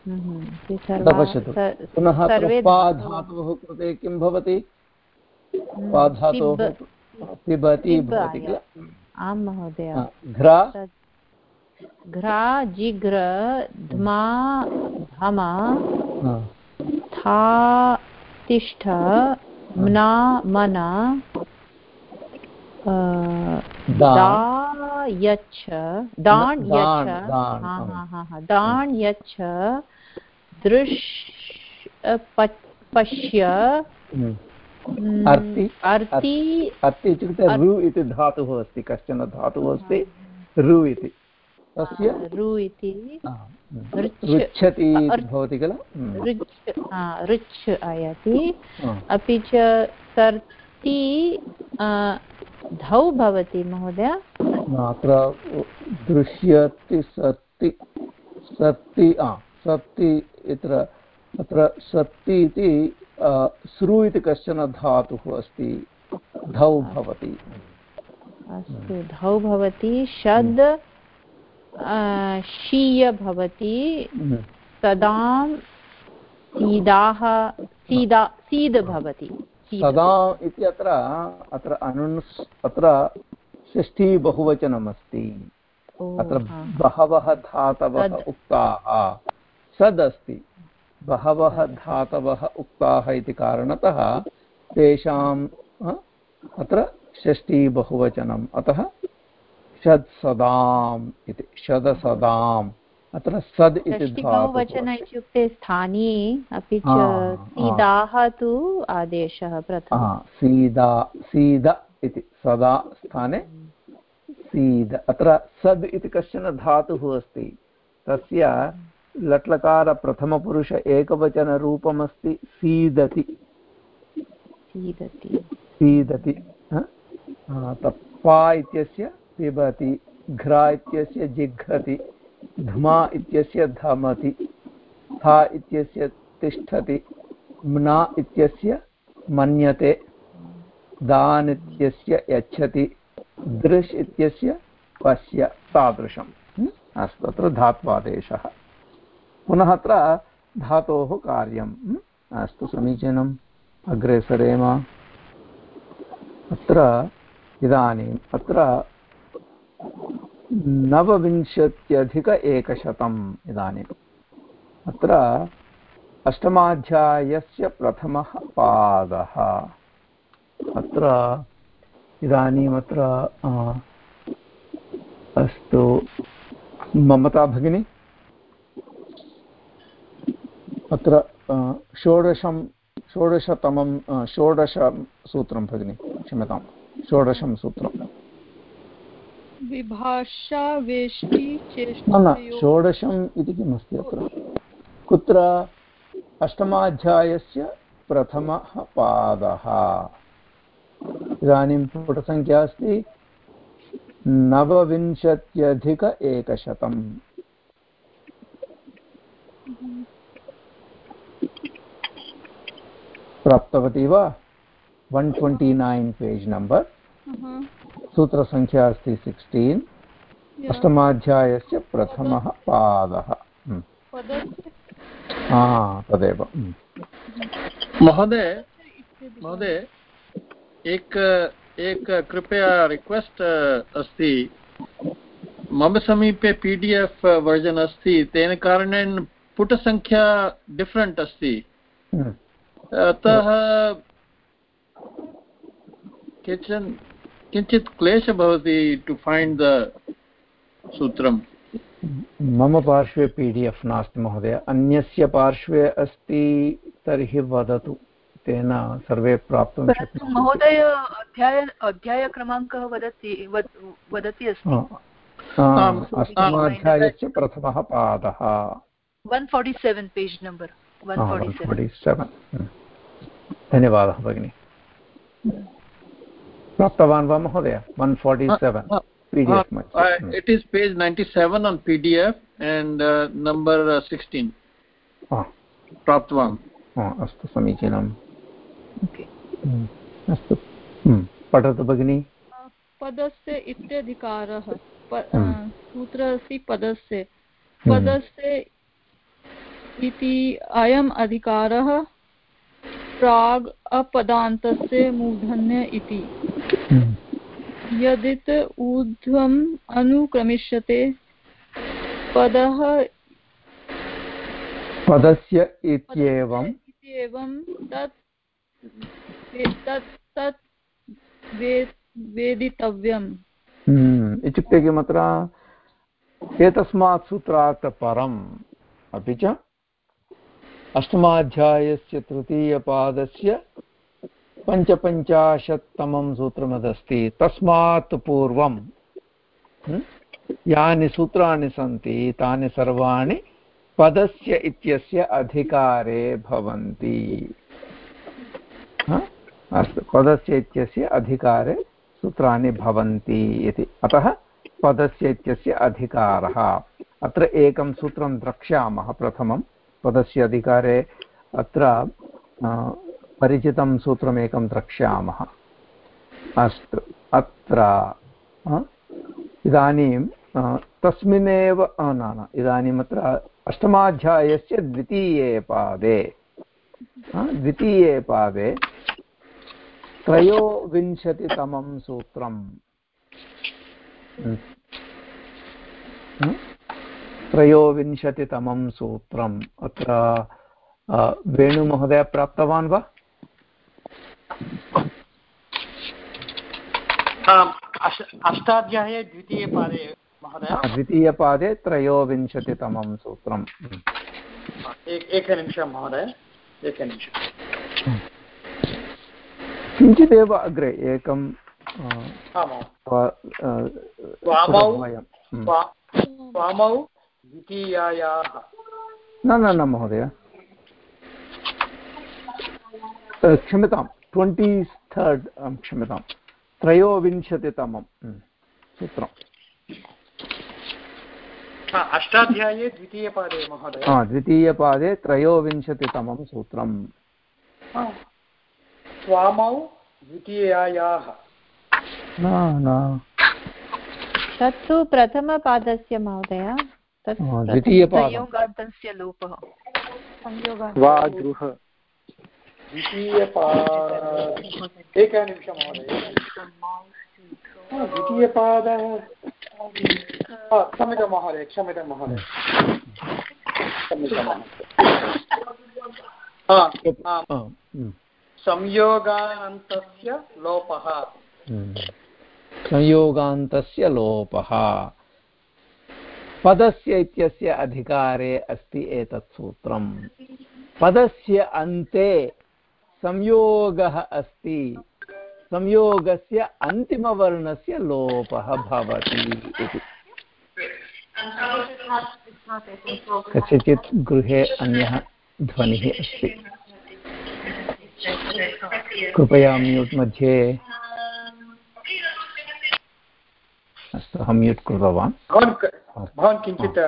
पश्यतु पुनः धातोः कृते किं भवति? धातोः पिबति भवति किल? आं महोदय। घ्रा? घ्रा जिघ्र ध्मा धमा था तिष्ठ म्ना मना दा यच्छ दाण् यच्छ। दाण् यच्छ दृश् पश्य अर्ति अर्ति इत्युक्ते रु इति धातुः अस्ति कश्चन धातुः अस्ति रु इति। तस्य रु इति। ऋच्छति भवति किल ऋच् आयाति। अपि च सर्ति धौ भवति महोदय। अत्र दृश्यति सति सति सति इत्र अत्र सति इति स्रु इति कश्चन धातुः अस्ति धौ भवति। अस्तु धौ भवति षद् शीय भवति सदां सीदाः सीदा सीद् भवति। सदा इति अत्र अत्र अनुस् अत्र षष्ठीबहुवचनमस्ति अत्र बहवः धातवः उक्ताः। सदस्ति। बहवः धातवः उक्ताः इति कारणतः तेषाम् अत्र षष्ठीबहुवचनम् अतः षड्सदाम् इति षदसदाम् अत्र सद् इति बहुवचन इत्युक्ते स्थानी अपि च सीदाः तु आदेशः प्रथमः। सीदा सीद इति सदा स्थाने सीद। अत्र सद् इति कश्चन धातुः अस्ति। तस्य लट्लकारप्रथमपुरुष एकवचनरूपमस्ति सीदति। सीदति। सीदति पा इत्यस्य पिबति घ्रा इत्यस्य जिघ्रति। धुमा इत्यस्य धमति था इत्यस्य तिष्ठति, म्ना इत्यस्य मन्यते, दान् इत्यस्य यच्छति, दृश् इत्यस्य पश्य तादृशम् अस्तु, अत्र धात्वादेशः। पुनः अत्र धातोः कार्यम् अस्तु, समीचीनम्। अग्रे सरेम। अत्र इदानीम्, अत्र नवविंशत्यधिक एकशतम् इदानीम् अत्र अष्टमाध्यायस्य प्रथमः पादः। अत्र इदानीम् अत्र अस्तु। ममता भगिनी? अत्र षोडशं, षोडशतमं षोडशं सूत्रं भगिनि क्षम्यतां षोडशं सूत्रम्। विभाषा वेष्टि न षोडशम् इति किमस्ति अत्र? कुत्र अष्टमाध्यायस्य प्रथमः पादः? इदानीं पुटसङ्ख्या अस्ति नवविंशत्यधिक एकशतम्। प्राप्तवती वा? One twenty nine page number सूत्रसङ्ख्या अस्ति सिक्स्टीन् अष्टमाध्यायस्य प्रथमः पादः। तदेव। महोदय महोदय एक एक कृपया रिक्वेस्ट् अस्ति। मम समीपे पी डि एफ् वर्जन् अस्ति तेन कारणेन पुटसङ्ख्या डिफ्रेण्ट् अस्ति। अतः केचन किञ्चित् क्लेशः भवति टु फैण्ड् द सूत्रं. मम पार्श्वे पी डि एफ् नास्ति महोदय अन्यस्य पार्श्वे अस्ति तर्हि वदतु तेन सर्वे प्राप्तुं शक्नुमः महोदय अध्याय अध्यायक्रमाङ्कः वदति वदति अस्ति। अष्टमाध्यायस्य प्रथमः पादः। One forty seven page number one forty seven धन्यवादः भगिनि। प्राप्तवान् वा महोदय one forty seven it is page ninety seven on P D F and number sixteen प्राप्तवान् अस्तु समीचीनम्। अस्तु। पठतु भगिनि। पदस्य इत्यधिकारः। सूत्र अस्ति पदस्य। पदस्य इति अयम् अधिकारः प्राग् अपदान्तस्य मूर्धन्य इति। यदित् ऊर्ध्वम् अनुक्रमिष्यते पदः पदस्य इत्येवम्। इत्येवं तत् तत् तत् वेदितव्यम्। हम्म, इत्युक्ते किमत्र? एतस्मात् सूत्रात् परम् अपि च अष्टमाध्यायस्य तृतीयपादस्य पञ्चपञ्चाशत्तमं सूत्रमदस्ति, तस्मात् पूर्वं यानि सूत्राणि सन्ति, तानि सर्वाणि पदस्य इत्यस्य अधिकारे भवन्ति। अस्तु, पदस्य इत्यस्य अधिकारे सूत्राणि भवन्ति इति। अतः पदस्य इत्यस्य अधिकारः। अत्र एकं सूत्रं द्रक्ष्यामः प्रथमं। पदस्य अधिकारे अत्र परिचितं सूत्रमेकं द्रक्ष्यामः। अस्तु, अत्र इदानीं तस्मिन्नेव न न इदानीम् अत्र अष्टमाध्यायस्य द्वितीये पादे द्वितीये पादे त्रयोविंशतितमं सूत्रम् त्रयोविंशतितमं सूत्रम् अत्र वेणुमहोदय प्राप्तवान् वा? अष्टाध्याये द्वितीयपादे द्वितीयपादे त्रयोविंशतितमं सूत्रम्। एकनिमिषं महोदय एकनिमिषम्। किञ्चिदेव अग्रे एकं स्वामौ द्वितीयायाः। न न न महोदय। क्षम्यतां ट्वेण्टि थर्ड् क्षम्यतां त्रयोविंशतितमं सूत्रम् अष्टाध्याये द्वितीयपादे महोदय। द्वितीयपादे त्रयोविंशतितमं सूत्रम्। स्वामौ द्वितीयायाः। न न। तत्तु प्रथमपादस्य महोदय। द्वितीयपादस्य लोपः। वा गृह एकनिमिषं महोदय द्वितीयपादः क्षम्यतां महोदय क्षम्यतां महोदय संयोगान्तस्य लोपः संयोगान्तस्य लोपः। पदस्य इत्यस्य अधिकारे अस्ति एतत् सूत्रम्। पदस्य अन्ते संयोगः अस्ति। संयोगस्य अन्तिमवर्णस्य लोपः भवति इति। कस्यचित् गृहे अन्यः ध्वनिः अस्ति। कृपया म्यूट् मध्ये। अस्तु अहं म्यूट् कृतवान्। भवान् किञ्चित्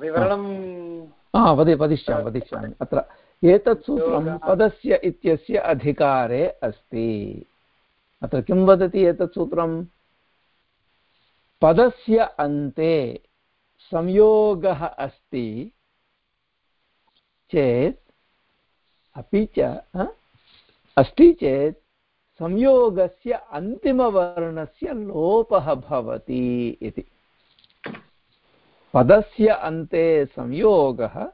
विवरणं वदे वदिष्यामि वदिष्यामि। अत्र एतत् सूत्रं पदस्य इत्यस्य अधिकारे अस्ति। अत्र किं वदति एतत् सूत्रं? पदस्य अन्ते संयोगः अस्ति चेत् अपि च अस्ति चेत् संयोगस्य अन्तिमवर्णस्य लोपः भवति इति। पदस्य अन्ते संयोगः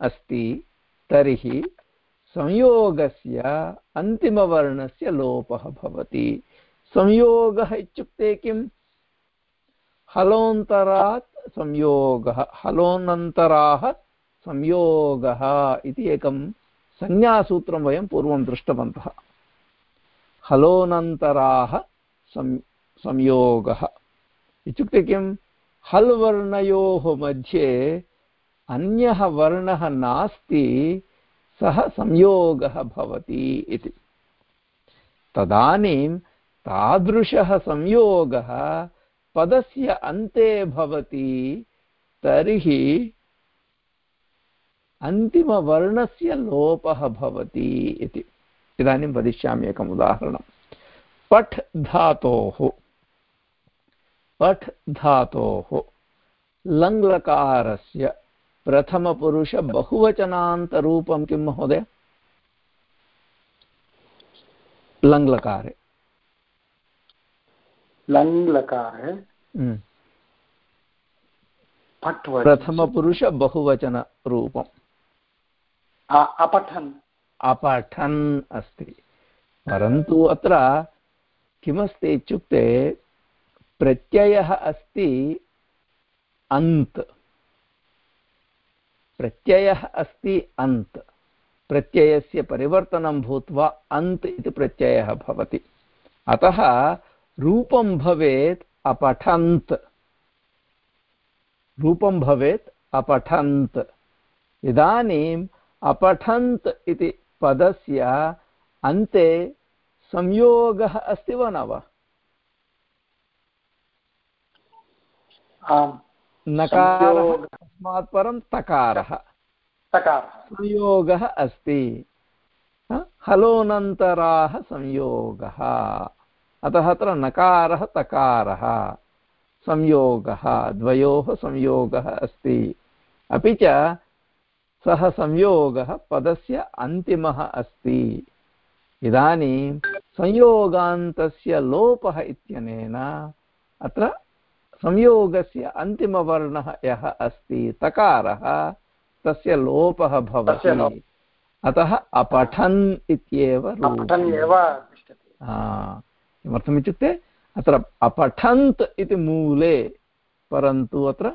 अस्ति। तर्हि संयोगस्य अन्तिमवर्णस्य लोपः भवति। संयोगः इत्युक्ते किम् हलोन्तरात् संयोगः हलोनन्तराः संयोगः इति एकं संज्ञासूत्रं वयं पूर्वं दृष्टवन्तः। हलोनन्तराः संयोगः। इत्युक्ते किं? हल् वर्णयोः मध्ये अन्यः वर्णः नास्ति, सः संयोगः भवति इति। तदानीं तादृशः संयोगः पदस्य अन्ते भवति, तर्हि अन्तिमवर्णस्य लोपः भवति इति। इदानीं वदिष्यामि एकम् उदाहरणं। पठ् धातोः। पठ् धातोः। लङ्लकारस्य प्रथमपुरुषबहुवचनान्तरूपं किं महोदय? लङ्लकारे। लङ् लकार पट् प्रथमपुरुष बहुवचनरूपम् अपठन्। अपठन् अस्ति। परन्तु अत्र किमस्ति इत्युक्ते प्रत्ययः अस्ति अन्त्। प्रत्ययः अस्ति अन्त्। प्रत्ययस्य परिवर्तनं भूत्वा अन्त् इति प्रत्ययः भवति। अतः रूपं भवेत् अपठन्त्। रूपं भवेत् अपठन्त्। इदानीम् अपठन्त् इति पदस्य अन्ते संयोगः अस्ति वा न वा? नकारः तस्मात् परं तकारः। संयोगः अस्ति। हलोनन्तराः संयोगः। अतः अत्र नकारः तकारः। संयोगः। द्वयोः संयोगः अस्ति। अपि च सः संयोगः पदस्य अन्तिमः अस्ति। इदानीं संयोगान्तस्य लोपः इत्यनेन अत्र संयोगस्य अन्तिमवर्णः यः अस्ति तकारः तस्य लोपः भवति। अतः अपठन् इत्येव किमर्थमित्युक्ते अत्र अपठन्त् इति मूले परन्तु अत्र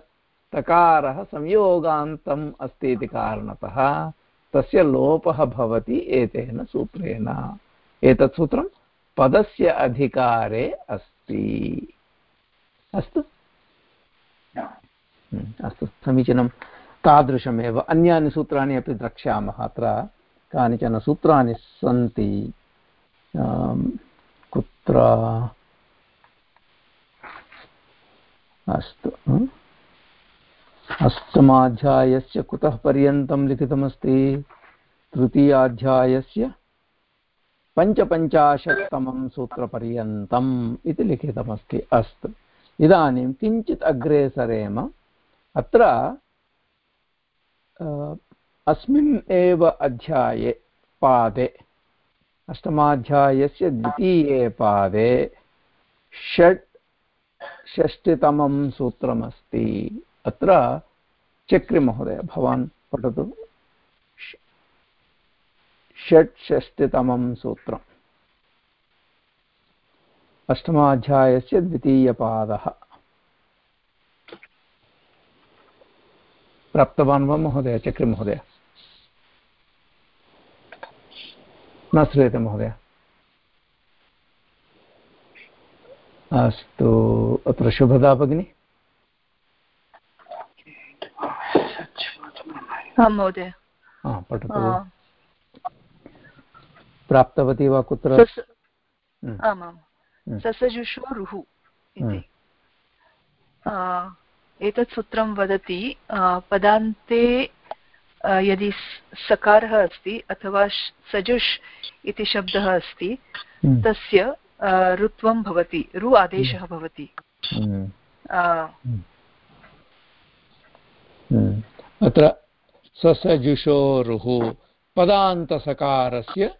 तकारः संयोगान्तम् अस्ति इति कारणतः तस्य लोपः भवति एतेन सूत्रेण। एतत् सूत्रं पदस्य अधिकारे अस्ति। अस्तु। अस्तु, समीचीनं. तादृशमेव. अन्यानि सूत्राणि अपि द्रक्ष्यामः अत्र. कानिचन सूत्राणि सन्ति? कुत्र? अस्तु अष्टमाध्यायस्य कुतः पर्यन्तं लिखितमस्ति? तृतीयाध्यायस्य पञ्चपञ्चाशत्तमं सूत्रपर्यन्तम् इति लिखितमस्ति. अस्तु. इदानीं किञ्चित् अग्रे सरेम अत्र अस्मिन् एव अध्याये पादे, अष्टमाध्यायस्य द्वितीये पादे षट् षष्टितमं सूत्रमस्ति। अत्र चक्रिमहोदय, भवान् पठतु। षट्षष्टितमं सूत्रम्। अष्टमाध्यायस्य द्वितीयपादः। प्राप्तवान् वा महोदय? चक्रिमहोदय न श्रूयते महोदय। अस्तु अत्र शुभदा भगिनि। महोदय। पठतु। प्राप्तवती वा कुत्र? आमां। ससजुषोरुः इति। एतत् सूत्रं वदति पदान्ते यदि सकारः अस्ति अथवा सजुष् इति शब्दः अस्ति तस्य ऋत्वं भवति रु आदेशः भवति। अत्र ससजुषोरुः पदान्तसकारस्य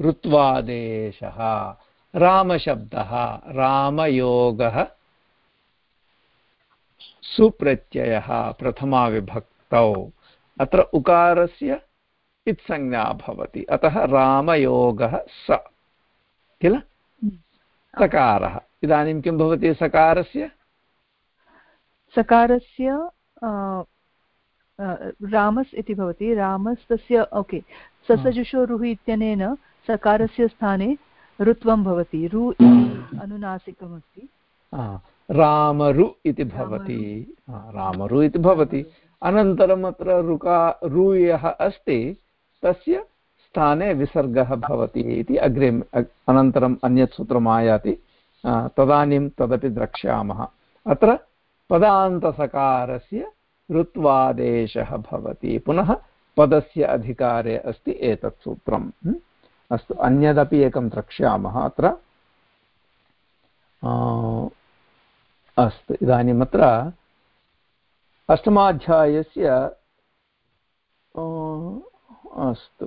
ऋत्वादेशः रामशब्दः रामयोगः सुप्रत्ययः प्रथमाविभक्तौ। अत्र उकारस्य इत्संज्ञा भवति। अतः रामयोगः स। किल? सकारः। इदानीं किं भवति सकारस्य? सकारस्य रामस् इति भवति। रामस् तस्य ओके ससजुषोरुः इत्यनेन सकारस्य स्थाने ऋत्वं भवति। रु इति अनुनासिकमस्ति। रामरु इति भवति। रामरु। इति भवति। अनन्तरम् अत्र ऋका रु यः अस्ति तस्य स्थाने विसर्गः भवति इति अग्रे अनन्तरम् अन्यत् सूत्रम् आयाति तदानीं तदपि द्रक्ष्यामः। अत्र पदान्तसकारस्य ऋत्वादेशः भवति। पुनः पदस्य अधिकारे अस्ति एतत् सूत्रम्। अस्तु अन्यदपि एकं द्रक्ष्यामः अत्र। अस्तु इदानीम् अत्र अष्टमाध्यायस्य अस्तु।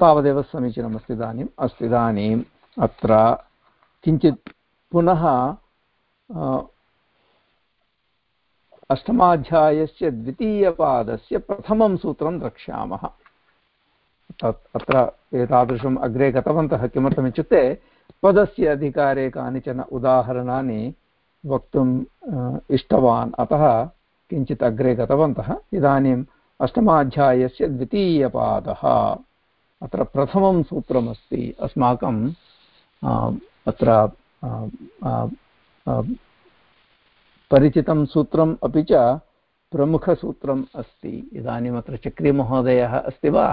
तावदेव समीचीनमस्ति इदानीम्। अस्तु इदानीम् अत्र किञ्चित् पुनः अष्टमाध्यायस्य द्वितीयपादस्य प्रथमं सूत्रं द्रक्ष्यामः। अत्र एतादृशम् अग्रे गतवन्तः, किमर्थमित्युक्ते पदस्य अधिकारे कानिचन उदाहरणानि वक्तुम् इष्टवान्। अतः किञ्चित् अग्रे गतवन्तः। इदानीम् अष्टमाध्यायस्य द्वितीयपादः। अत्र प्रथमं सूत्रमस्ति। अस्माकं अत्र परिचितं सूत्रम् अपि च प्रमुखसूत्रम् अस्ति। इदानीम् अत्र चक्रीमहोदयः अस्ति वा?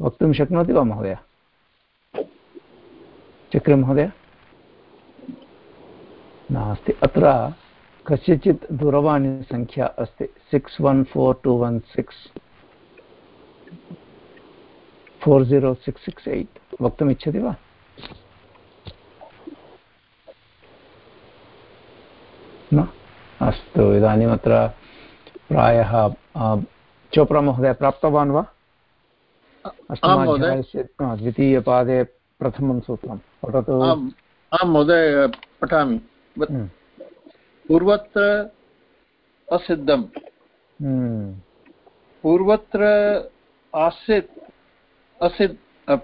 वक्तुं शक्नोति वा महोदय? चक्रीमहोदय नास्ति, अत्र कस्यचित् दूरवाणीसङ्ख्या अस्ति। Six one four two one six. Four zero six six eight वक्तुमिच्छति वा? न? अस्तु इदानीम् अत्र प्रायः चोप्रा महोदय प्राप्तवान् वा? अष्टमाध्यायस्य द्वितीयपादे प्रथमं सूत्रं पठतु आं महोदय पठामि हम्म। पूर्वत्र असिद्धं हम्म। पूर्वत्र आसीत् असिद्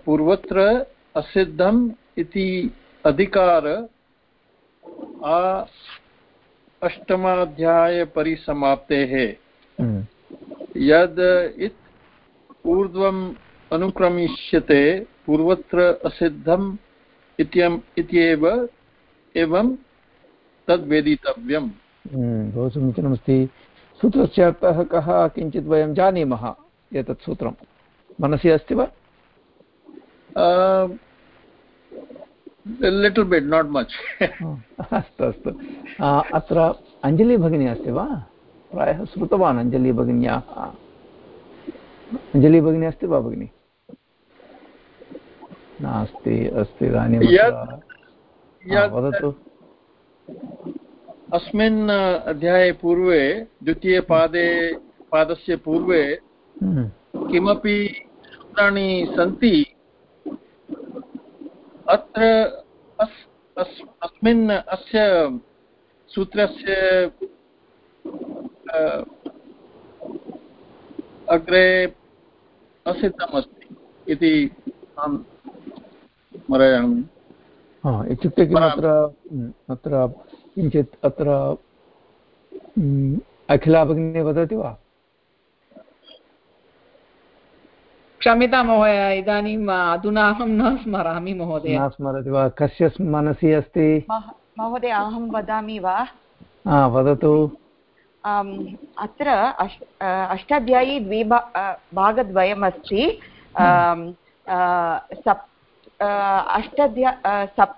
पूर्वत्र असिद्धम् इति अधिकार आ अष्टमाध्यायपरिसमाप्तेः हम्म। यद् इत् ऊर्ध्वम् अनुक्रमिष्यते पूर्वत्र असिद्धम् इत्येव एवं तद्वेदितव्यम्। हम्म, बहु समीचीनमस्ति सूत्रस्य अर्थः कः? किञ्चित् वयं जानीमः एतत् सूत्रं। मनसि अस्ति वा? लिटल् बिट् नाट् मच् अस्तु अस्तु। अत्र अञ्जलि भगिनी अस्ति वा? प्रायः श्रुतवान् अञ्जलि भगिन्याः। अञ्जलि भगिनी अस्ति वा भगिनि? नास्ति अस्तु इदानीं वदतु अस्मिन् अध्याये पूर्वे द्वितीयपादे पादस्य पूर्वे हम्म। किमपि सूत्राणि सन्ति अत्र अस् अस् अस्मिन् अस्य सूत्रस्य अग्रे असिद्धम् अस्ति इति अहं स्मरामि इत्युक्ते किम् अत्र अत्र किञ्चित् अत्र अखिला भगिनी वदति वा? क्षम्यतां महोदय इदानीम् अधुना अहं न स्मरामि महोदय। न स्मरति वा? कस्य मनसि अस्ति? महोदय अहं वदामि वा? हा वदतु। अत्र अष्ट अष्टाध्यायी द्विभा भागद्वयमस्ति। सप् अष्टाध्या सप्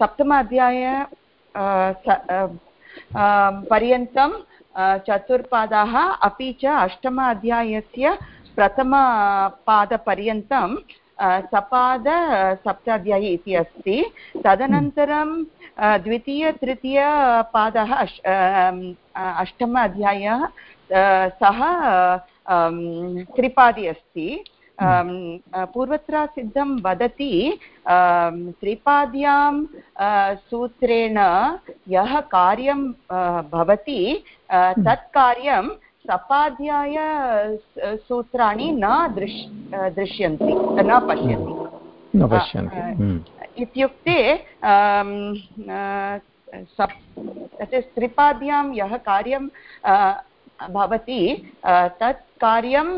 सप्तम अध्याय पर्यन्तं चतुर्पादाः अपि च अष्टम अध्यायस्य प्रथमपादपर्यन्तं सपाद सप्ताध्यायी इति अस्ति। तदनन्तरं द्वितीयतृतीयपादः अष् अष्टम अध्यायः सः त्रिपादी अस्ति। पूर्वत्र सिद्धं वदति त्रिपाद्यां सूत्रेण यः कार्यं भवति तत् कार्यं सपाध्याय सूत्राणि न दृश् दृश्यन्ति न पश्यन्ति। न पश्यन्ति। हम्म। इत्युक्ते त्रिपाद्यां यः कार्यं भवति तत् कार्यं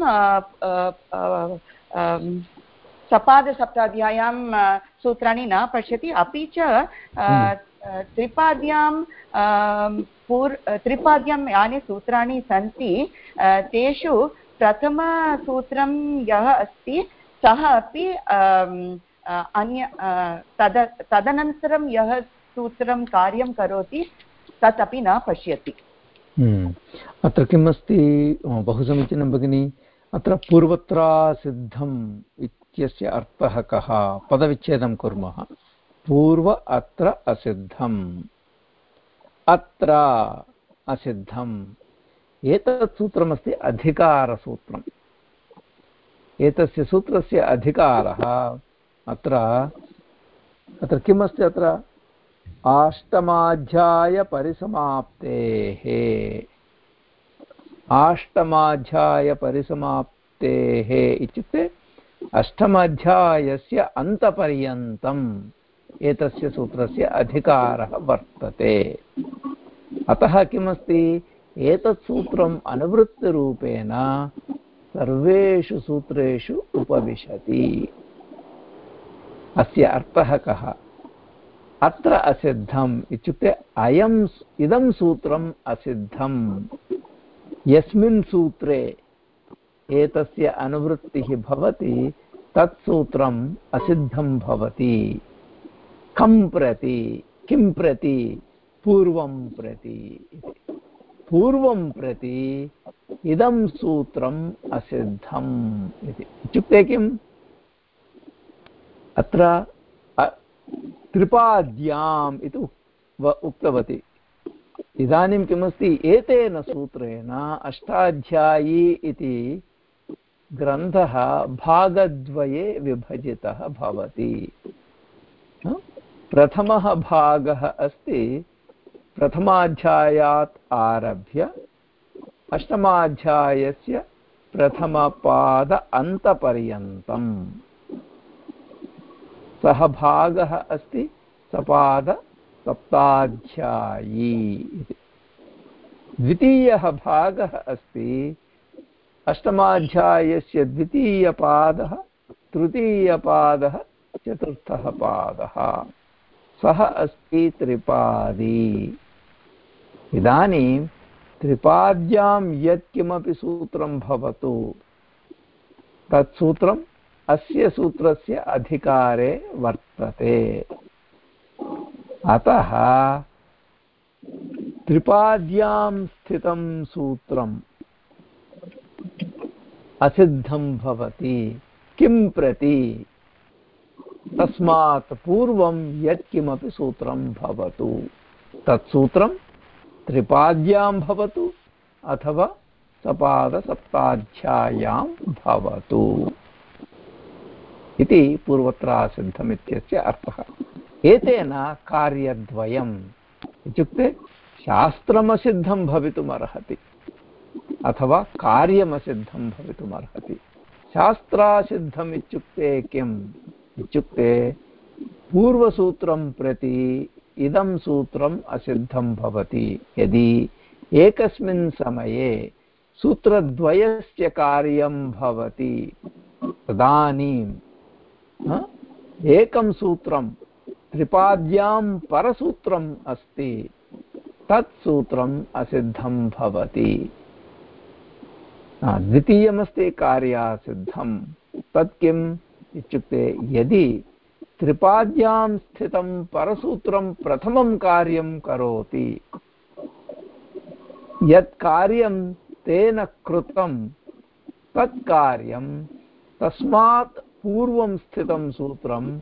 सपादसप्ताध्याय्यां सूत्राणि न पश्यति अपि च हम्म। त्रिपाद्यां पूर् त्रिपाद्यां यानि सूत्राणि सन्ति तेषु प्रथमसूत्रं यः अस्ति सः अपि अन्य तद तदनन्तरं यः सूत्रं कार्यं करोति तत् अपि न पश्यति। अत्र किम् अस्ति बहु समीचीनं भगिनि। अत्र पूर्वत्रा सिद्धम् इत्यस्य अर्थः कः? पदविच्छेदं कुर्मः। पूर्व अत्र असिद्धम्। अत्र असिद्धम्। एतत् सूत्रमस्ति अधिकारसूत्रम्। एतस्य सूत्रस्य अधिकारः अत्र अत्र किम् अत्र? अष्टमाध्यायपरिसमाप्तेः अष्टमाध्यायपरिसमाप्तेः इत्युक्ते अष्टमाध्यायस्य अन्तपर्यन्तम् एतस्य सूत्रस्य अधिकारः वर्तते। अतः किमस्ति? एतत् सूत्रम् अनुवृत्तिरूपेण सर्वेषु सूत्रेषु उपविशति। अस्य अर्थः कः? अत्र असिद्धम् इत्युक्ते अयम् इदं सूत्रम् असिद्धम्। यस्मिन् सूत्रे एतस्य अनुवृत्तिः भवति, तत् सूत्रम् असिद्धं भवति। कं प्रति, किं प्रति, पूर्वं प्रति पूर्वं प्रति इदं सूत्रम् असिद्धम् इति। इत्युक्ते किम्? अत्र त्रिपाद्याम् इति उक्तवती। इदानीं किमस्ति, एतेन सूत्रेण अष्टाध्यायी इति ग्रन्थः भागद्वये विभजितः भवति। प्रथमः भागः अस्ति, प्रथमाध्यायात् आरभ्य, अष्टमाध्यायस्य प्रथमपाद अन्तपर्यन्तम्। सः भागः अस्ति सपाद सप्ताध्यायी। इति द्वितीयः भागः अस्ति अष्टमाध्यायस्य द्वितीयपादः, तृतीयपादः, चतुर्थः पादः। सः अस्ति त्रिपादी। इदानीं त्रिपाद्यां यत्किमपि सूत्रं भवतु। तत् अस्य सूत्रस्य अधिकारे वर्तते। अतः त्रिपाद्यां स्थितं सूत्रम् असिद्धं भवति। किं प्रति? तस्मात् पूर्वं यत्किमपि सूत्रं भवतु। तत् सूत्रं त्रिपाद्यां भवतु अथवा सपादसप्ताध्याय्यां भवतु। इति पूर्वत्रासिद्धम् इत्यस्य अर्थः। एतेन कार्यद्वयम् इत्युक्ते शास्त्रमसिद्धं भवितुमर्हति, अथवा कार्यमसिद्धं भवितुमर्हति। शास्त्रासिद्धम् इत्युक्ते किम्? इत्युक्ते पूर्वसूत्रं प्रति इदं सूत्रम् असिद्धं भवति। यदि एकस्मिन् समये सूत्रद्वयस्य कार्यं भवति तदानीं एकं सूत्रं, त्रिपाद्यां परसूत्रम् अस्ति, तत् सूत्रम् असिद्धं भवति। द्वितीयमस्ति कार्यासिद्धं, तत् किम् इत्युक्ते, यदि त्रिपाद्यां स्थितं परसूत्रं प्रथमं कार्यं करोति, यत् कार्यं तेन कृतं, तत् कार्यं तस्मात् पूर्वं स्थितं सूत्रं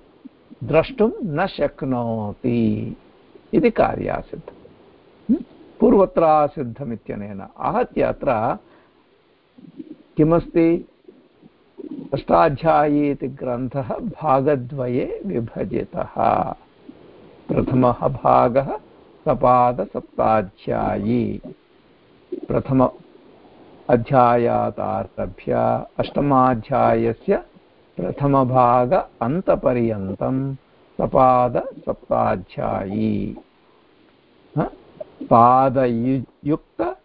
द्रष्टुं न शक्नोति इति कार्यासिद्धं। पूर्वत्रासिद्धमित्यनेन। आहत्य अत्र किमस्ति? अष्टाध्यायी इति ग्रन्थः भागद्वये विभजितः। प्रथमः भागः सपादसप्ताध्यायी। प्रथम अध्यायात् आरभ्य अष्टमाध्यायस्य प्रथमभाग अन्तपर्यन्तं सपादसप्ताध्यायी पादयुक्त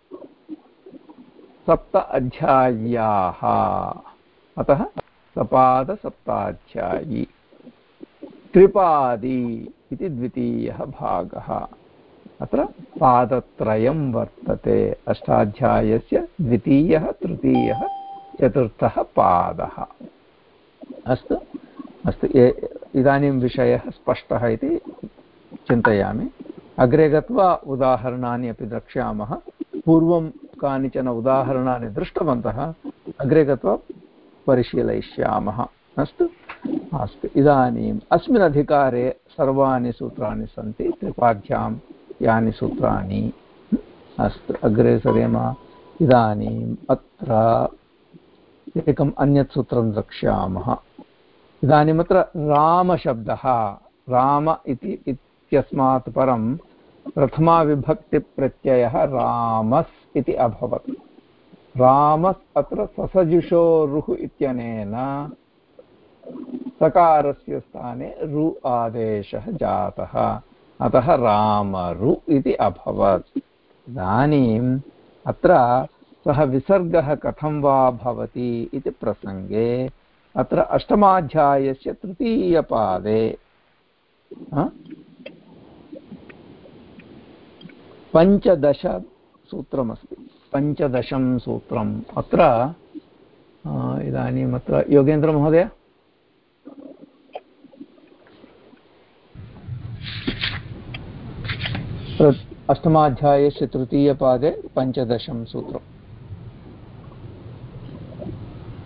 सप्त अध्याय्याः। अतः सपादसप्ताध्यायी त्रिपादी इति द्वितीयः भागः। अत्र पादत्रयं वर्तते। अष्टाध्यायस्य द्वितीयः, तृतीयः, चतुर्थः पादः। अस्तु। अस्तु। इदानीं विषयः स्पष्टः इति चिन्तयामि। अग्रे गत्वा उदाहरणानि अपि द्रक्ष्यामः। पूर्वं कानिचन उदाहरणानि दृष्टवन्तः, अग्रे गत्वा परिशीलयिष्यामः। अस्तु। अस्तु। इदानीम् अस्मिन् अधिकारे सर्वाणि सूत्राणि सन्ति, त्रिपाठ्यां यानि सूत्राणि। अस्तु। अग्रे सरेम। इदानीम् अत्र एकम् अन्यत् सूत्रं द्रक्ष्यामः। इदानीमत्र रामशब्दः, राम इति इत्यस्मात् परं प्रथमाविभक्तिप्रत्ययः रामस् इति अभवत्। रामस् अत्र ससजुषोरुः इत्यनेन सकारस्य स्थाने रु आदेशः जातः। अतः रामरु इति अभवत्। इदानीम् अत्र सः विसर्गः कथं वा भवति इति प्रसङ्गे अत्र अष्टमाध्यायस्य तृतीयपादे। पञ्चदशसूत्रमस्ति पञ्चदशं सूत्रम्। अत्र इदानीम् अत्र योगेन्द्रमहोदय अष्टमाध्यायस्य तृतीयपादे पञ्चदशं सूत्रम्।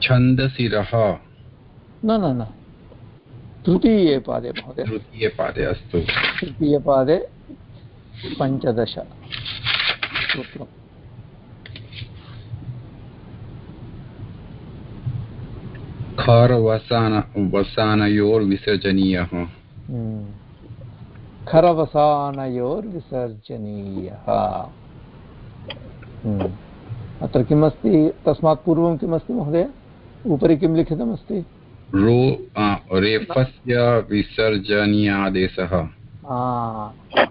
छन्दसिरः। न न न। तृतीये पादे महोदय। तृतीये पादे अस्तु। तृतीयपादे पञ्चदश। सूत्रम् खरवसान वसानयोर्विसर्जनीयः। हम्म। खरवसानयोर्विसर्जनीयः। हम्म। अत्र किमस्ति? तस्मात् पूर्वं किमस्ति महोदय? उपरि किं लिखितमस्ति? रो रेफस्य विसर्जनीयादेशः।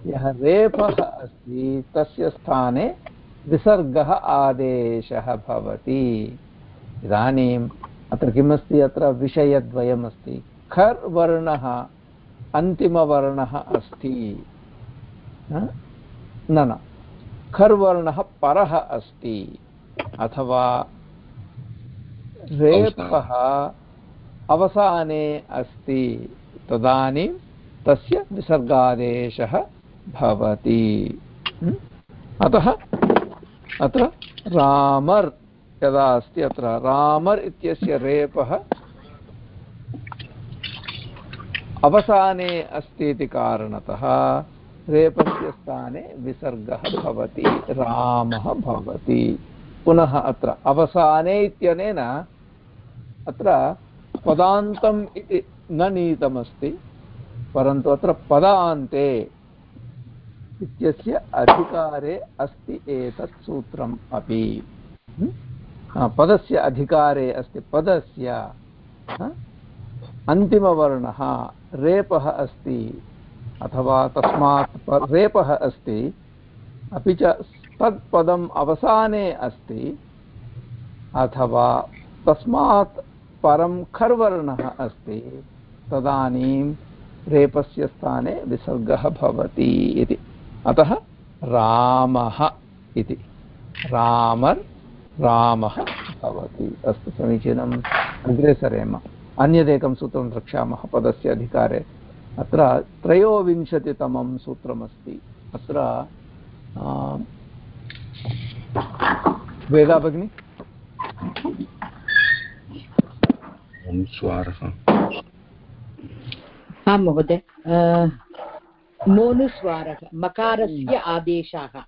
यः रेफः अस्ति तस्य स्थाने विसर्गः आदेशः भवति। इदानीम् अत्र किमस्ति? अत्र विषयद्वयमस्ति। खर् वर्णः अन्तिमवर्णः अस्ति। न न। खर् वर्णः परः अस्ति। अथवा रेपः अवसाने अस्ति। तदानीं तस्य विसर्गादेशः भवति। अतः अत्र रामर् यदा अस्ति, अत्र रामर् इत्यस्य रेपः अवसाने अस्ति इति कारणतः रेपस्य स्थाने विसर्गः भवति, रामः भवति। पुनः अत्र अवसाने इत्यनेन अत्र पदान्तम् इति न नीतमस्ति, परन्तु अत्र पदान्ते इत्यस्य अधिकारे अस्ति एतत् सूत्रम् अपि। पदस्य अधिकारे अस्ति। पदस्य अन्तिमवर्णः रेपः अस्ति, अथवा तस्मात् रेपः अस्ति, अपि च तत्पदम् अवसाने अस्ति, अथवा तस्मात् परं खर्वर्णः अस्ति। तदानीं रेपस्य स्थाने विसर्गः भवति इति। अतः रामः इति। रामर् रामः भवति। अस्तु समीचीनम् अग्रे सरेम। अन्यदेकं सूत्रं द्रक्ष्यामः पदस्य अधिकारे। अत्र त्रयोविंशतितमं सूत्रमस्ति। अत्र वेदा, भगिनी? आं महोदय मोनुस्वारः मकारस्य आदेशाः।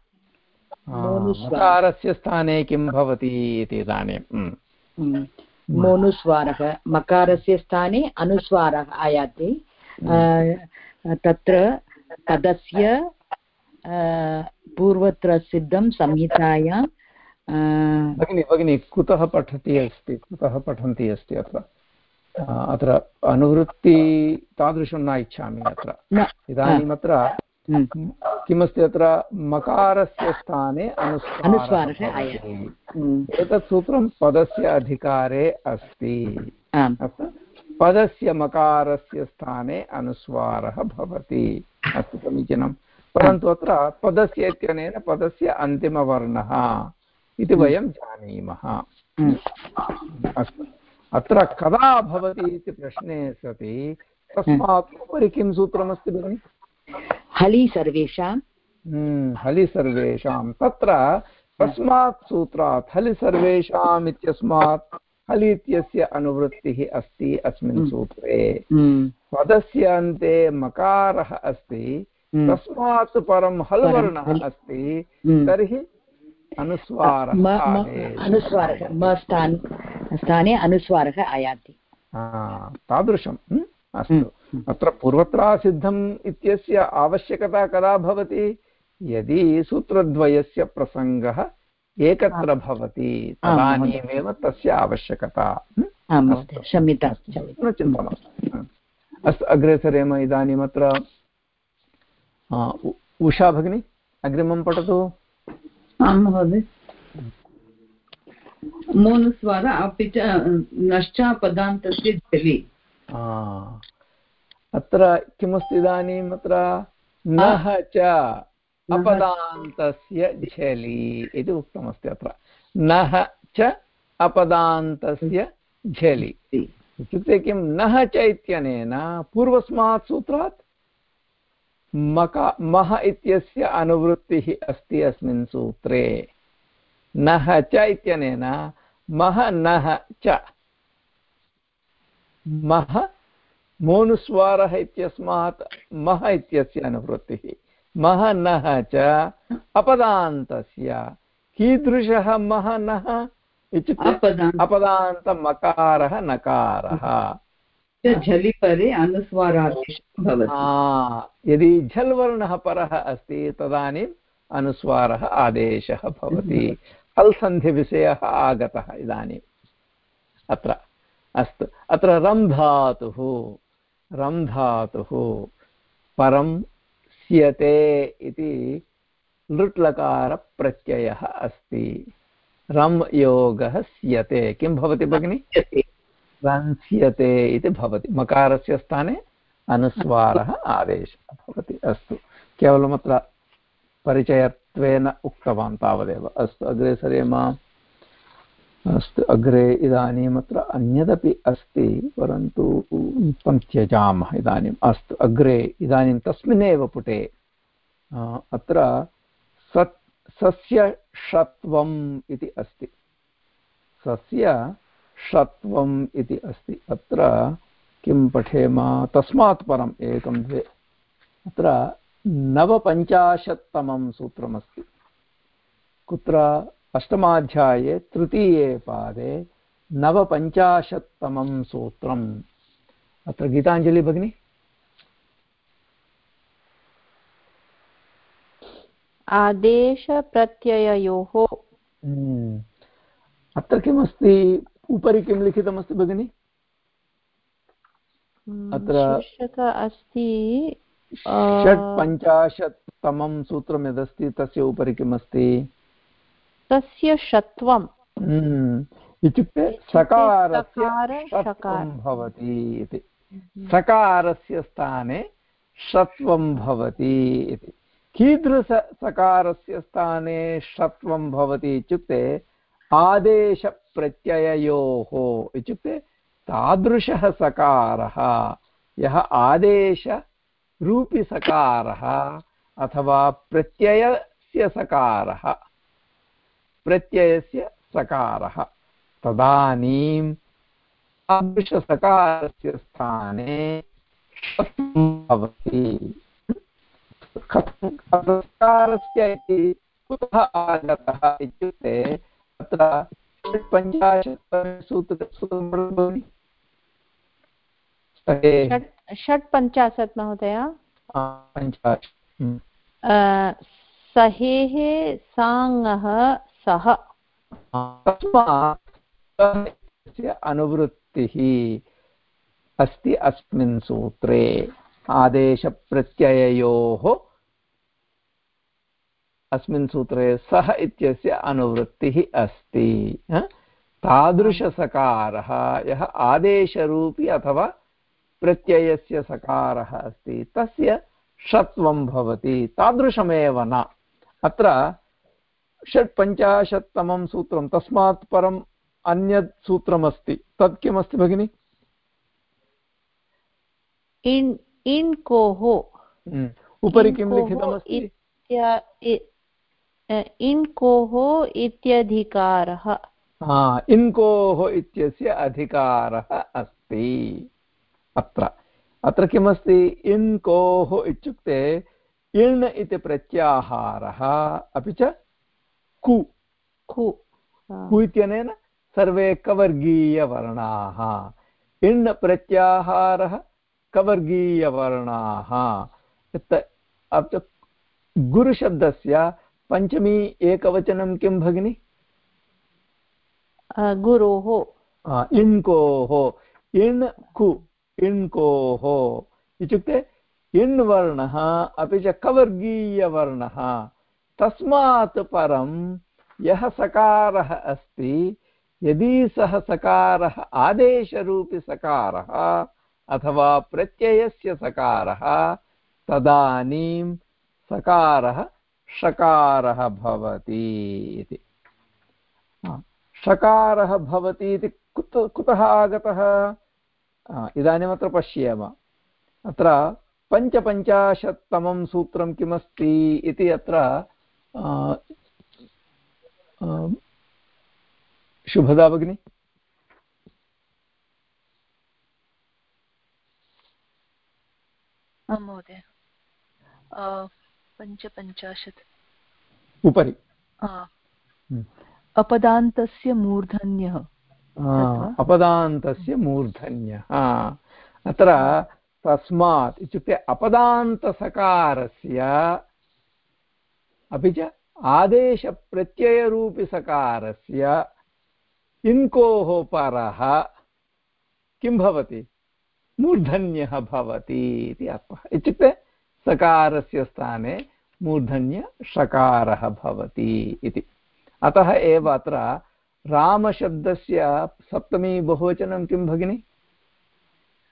मकारस्य स्थाने किं भवति इति इदानीं मोनुस्वारः मकारस्य स्थाने अनुस्वारः आयाति। तत्र पदस्य पूर्वत्र सिद्धं संहितायां भगिनि भगिनि कुतः पठति अस्ति? कुतः पठन्ती अस्ति अत्र? अत्र अनुवृत्ति तादृशं न इच्छामि अत्र। इदानीम् अत्र हम्म। किमस्ति अत्र मकारस्य स्थाने अनुस्वारः हम्म। एतत् सूत्रं पदस्य अधिकारे अस्ति। अस्तु। पदस्य मकारस्य स्थाने अनुस्वारः भवति। अस्तु समीचीनं। परन्तु अत्र पदस्य इत्यनेन पदस्य अन्तिमवर्णः इति हम्म। वयं जानीमः। अस्तु। अत्र कदा भवति इति प्रश्ने सति तस्मात् उपरि किं सूत्रमस्ति भगिनि? हलि सर्वेषां हम्म, हलि सर्वेषां तत्र तस्मात् सूत्रात् हलि सर्वेषाम् इत्यस्मात् हलि इत्यस्य अनुवृत्तिः अस्ति अस्मिन् हम्म। सूत्रे। हम्म। पदस्य अन्ते मकारः अस्ति तस्मात् परं हल्। वर्णः अस्ति तर्हि अनुस्वारः अनुस्वारः स्थाने अनुस्वारः आयाति तादृशं अस्तु अत्र पूर्वत्रासिद्धम् इत्यस्य आवश्यकता कदा भवति यदि सूत्रद्वयस्य प्रसङ्गः एकत्र भवति तदानीमेव तस्य आवश्यकता क्षम्यता न चिन्ता मास्तु अस्तु अग्रे सरेम इदानीमत्र उषा भगिनी अग्रिमं पठतु आं महोदय। मूलस्वर अपि च नश्चापदान्तस्य जलि। अत्र किमस्ति इदानीम् अत्र? नः च अपदान्तस्य झलि इति उक्तमस्ति अत्र। नः च अपदान्तस्य झलि इत्युक्ते किं? नः च इत्यनेन पूर्वस्मात् सूत्रात् मका मः इत्यस्य अनुवृत्तिः अस्ति अस्मिन् सूत्रे। नः च इत्यनेन मः नः च। मः मोनुस्वारः इत्यस्मात् मः इत्यस्य अनुवृत्तिः। मः नः च अपदान्तस्य। कीदृशः मः नः इत्युक्ते अपदान्तमकारः नकारः। झलि परे अनुस्वारादेशः भवति। यदि झल् वर्णः परः अस्ति तदानीम् अनुस्वारः आदेशः भवति। हल् सन्धिविषयः आगतः इदानीम्। अत्र अस्तु। अत्र रम् धातुः रम् धातुः परं स्यते इति लृट्लकारप्रत्ययः अस्ति। रम् योगः स्यते। किं भवति भगिनि? रन्स्यते इति भवति। मकारस्य स्थाने अनुस्वारः आदेशः भवति। अस्तु। केवलमत्र परिचयत्वेन उक्तवान् तावदेव। अस्तु अग्रे सरेम। अस्तु अग्रे इदानीमत्र अन्यदपि अस्ति परन्तु तं त्यजामः इदानीम्। अस्तु अग्रे इदानीं तस्मिन्नेव पुटे अत्र सत् सस्य षत्वम् इति अस्ति। सस्य षत्वम् इति अस्ति। अत्र किं पठेम? तस्मात् परम् एकं द्वे। अत्र नवपञ्चाशत्तमं सूत्रमस्ति। कुत्र अष्टमाध्याये तृतीये पादे नवपञ्चाशत्तमं सूत्रम्। अत्र गीताञ्जलि भगिनी? आदेशप्रत्यययोः हम्म। अत्र किमस्ति? उपरि किं लिखितमस्ति भगिनि? हम्म, अत्र अस्ति षट्पञ्चाशत्तमं सूत्रं यदस्ति तस्य उपरि किमस्ति तस्य षत्वम् हम्म। इत्युक्ते सकारस्य भवति इति। सकारस्य स्थाने षत्वं भवति इति। कीदृशसकारस्य स्थाने षत्वं भवति इत्युक्ते आदेशप्रत्यययोः इत्युक्ते तादृशः सकारः, यः आदेशरूपिसकारः अथवा प्रत्ययस्य सकारः प्रत्ययस्य सकारः। तदानीं तादृशसकारस्य स्थाने भवति? संस्कारस्य इति कुतः आगतः इत्युक्ते तत्र षट्पञ्चाशत् षट्पञ्चाशत् महोदय। सहेः। साङः सः अनुवृत्तिः अस्ति अस्मिन् सूत्रे। आदेशप्रत्यययोः अस्मिन् सूत्रे सः इत्यस्य अनुवृत्तिः अस्ति तादृशसकारः यः आदेशरूपी अथवा प्रत्ययस्य सकारः अस्ति तस्य षत्वं भवति तादृशमेव न। अत्र षट्पञ्चाशत्तमं सूत्रं तस्मात् परम् अन्यत् सूत्रमस्ति। तत् किमस्ति भगिनि? इन् इन्कोः हम्म। उपरि किं लिखितमस्ति? इन्कोः इत्यधिकारः। इन्कोः इत्यस्य अधिकारः अस्ति। अत्र अत्र किमस्ति? इन्कोः इत्युक्ते इण् इति प्रत्याहारः अपि च कु। कु कु इत्यनेन सर्वे कवर्गीयवर्णाः। इण् प्रत्याहारः कवर्गीयवर्णाः। गुरुशब्दस्य पञ्चमी एकवचनं किं भगिनि? गुरोः। इण्कोः इण् कु इण्कोः इत्युक्ते इण् वर्णः अपि च कवर्गीयवर्णः। तस्मात् परं यः सकारः अस्ति यदि सः सकारः आदेशरूपिसकारः अथवा प्रत्ययस्य सकारः तदानीं सकारः षकारः भवति इति। षकारः भवति इति कुत, कुतः आगतः? इदानीमत्र पश्येम। अत्र पञ्चपञ्चाशत्तमं सूत्रं किमस्ति इति अत्र शुभदा भगिनि। महोदय। पञ्चपञ्चाशत्। उपरि। अपदान्तस्य मूर्धन्यः। अपदान्तस्य मूर्धन्यः। अत्र तस्मात् इत्युक्ते अपदान्तसकारस्य अपि च आदेशप्रत्ययरूपिसकारस्य इन्कोः परः किं भवति? मूर्धन्यः भवति इति अर्थः। इत्युक्ते सकारस्य स्थाने मूर्धन्यषकारः भवति इति। अतः एव अत्र रामशब्दस्य सप्तमी बहुवचनं किं भगिनि?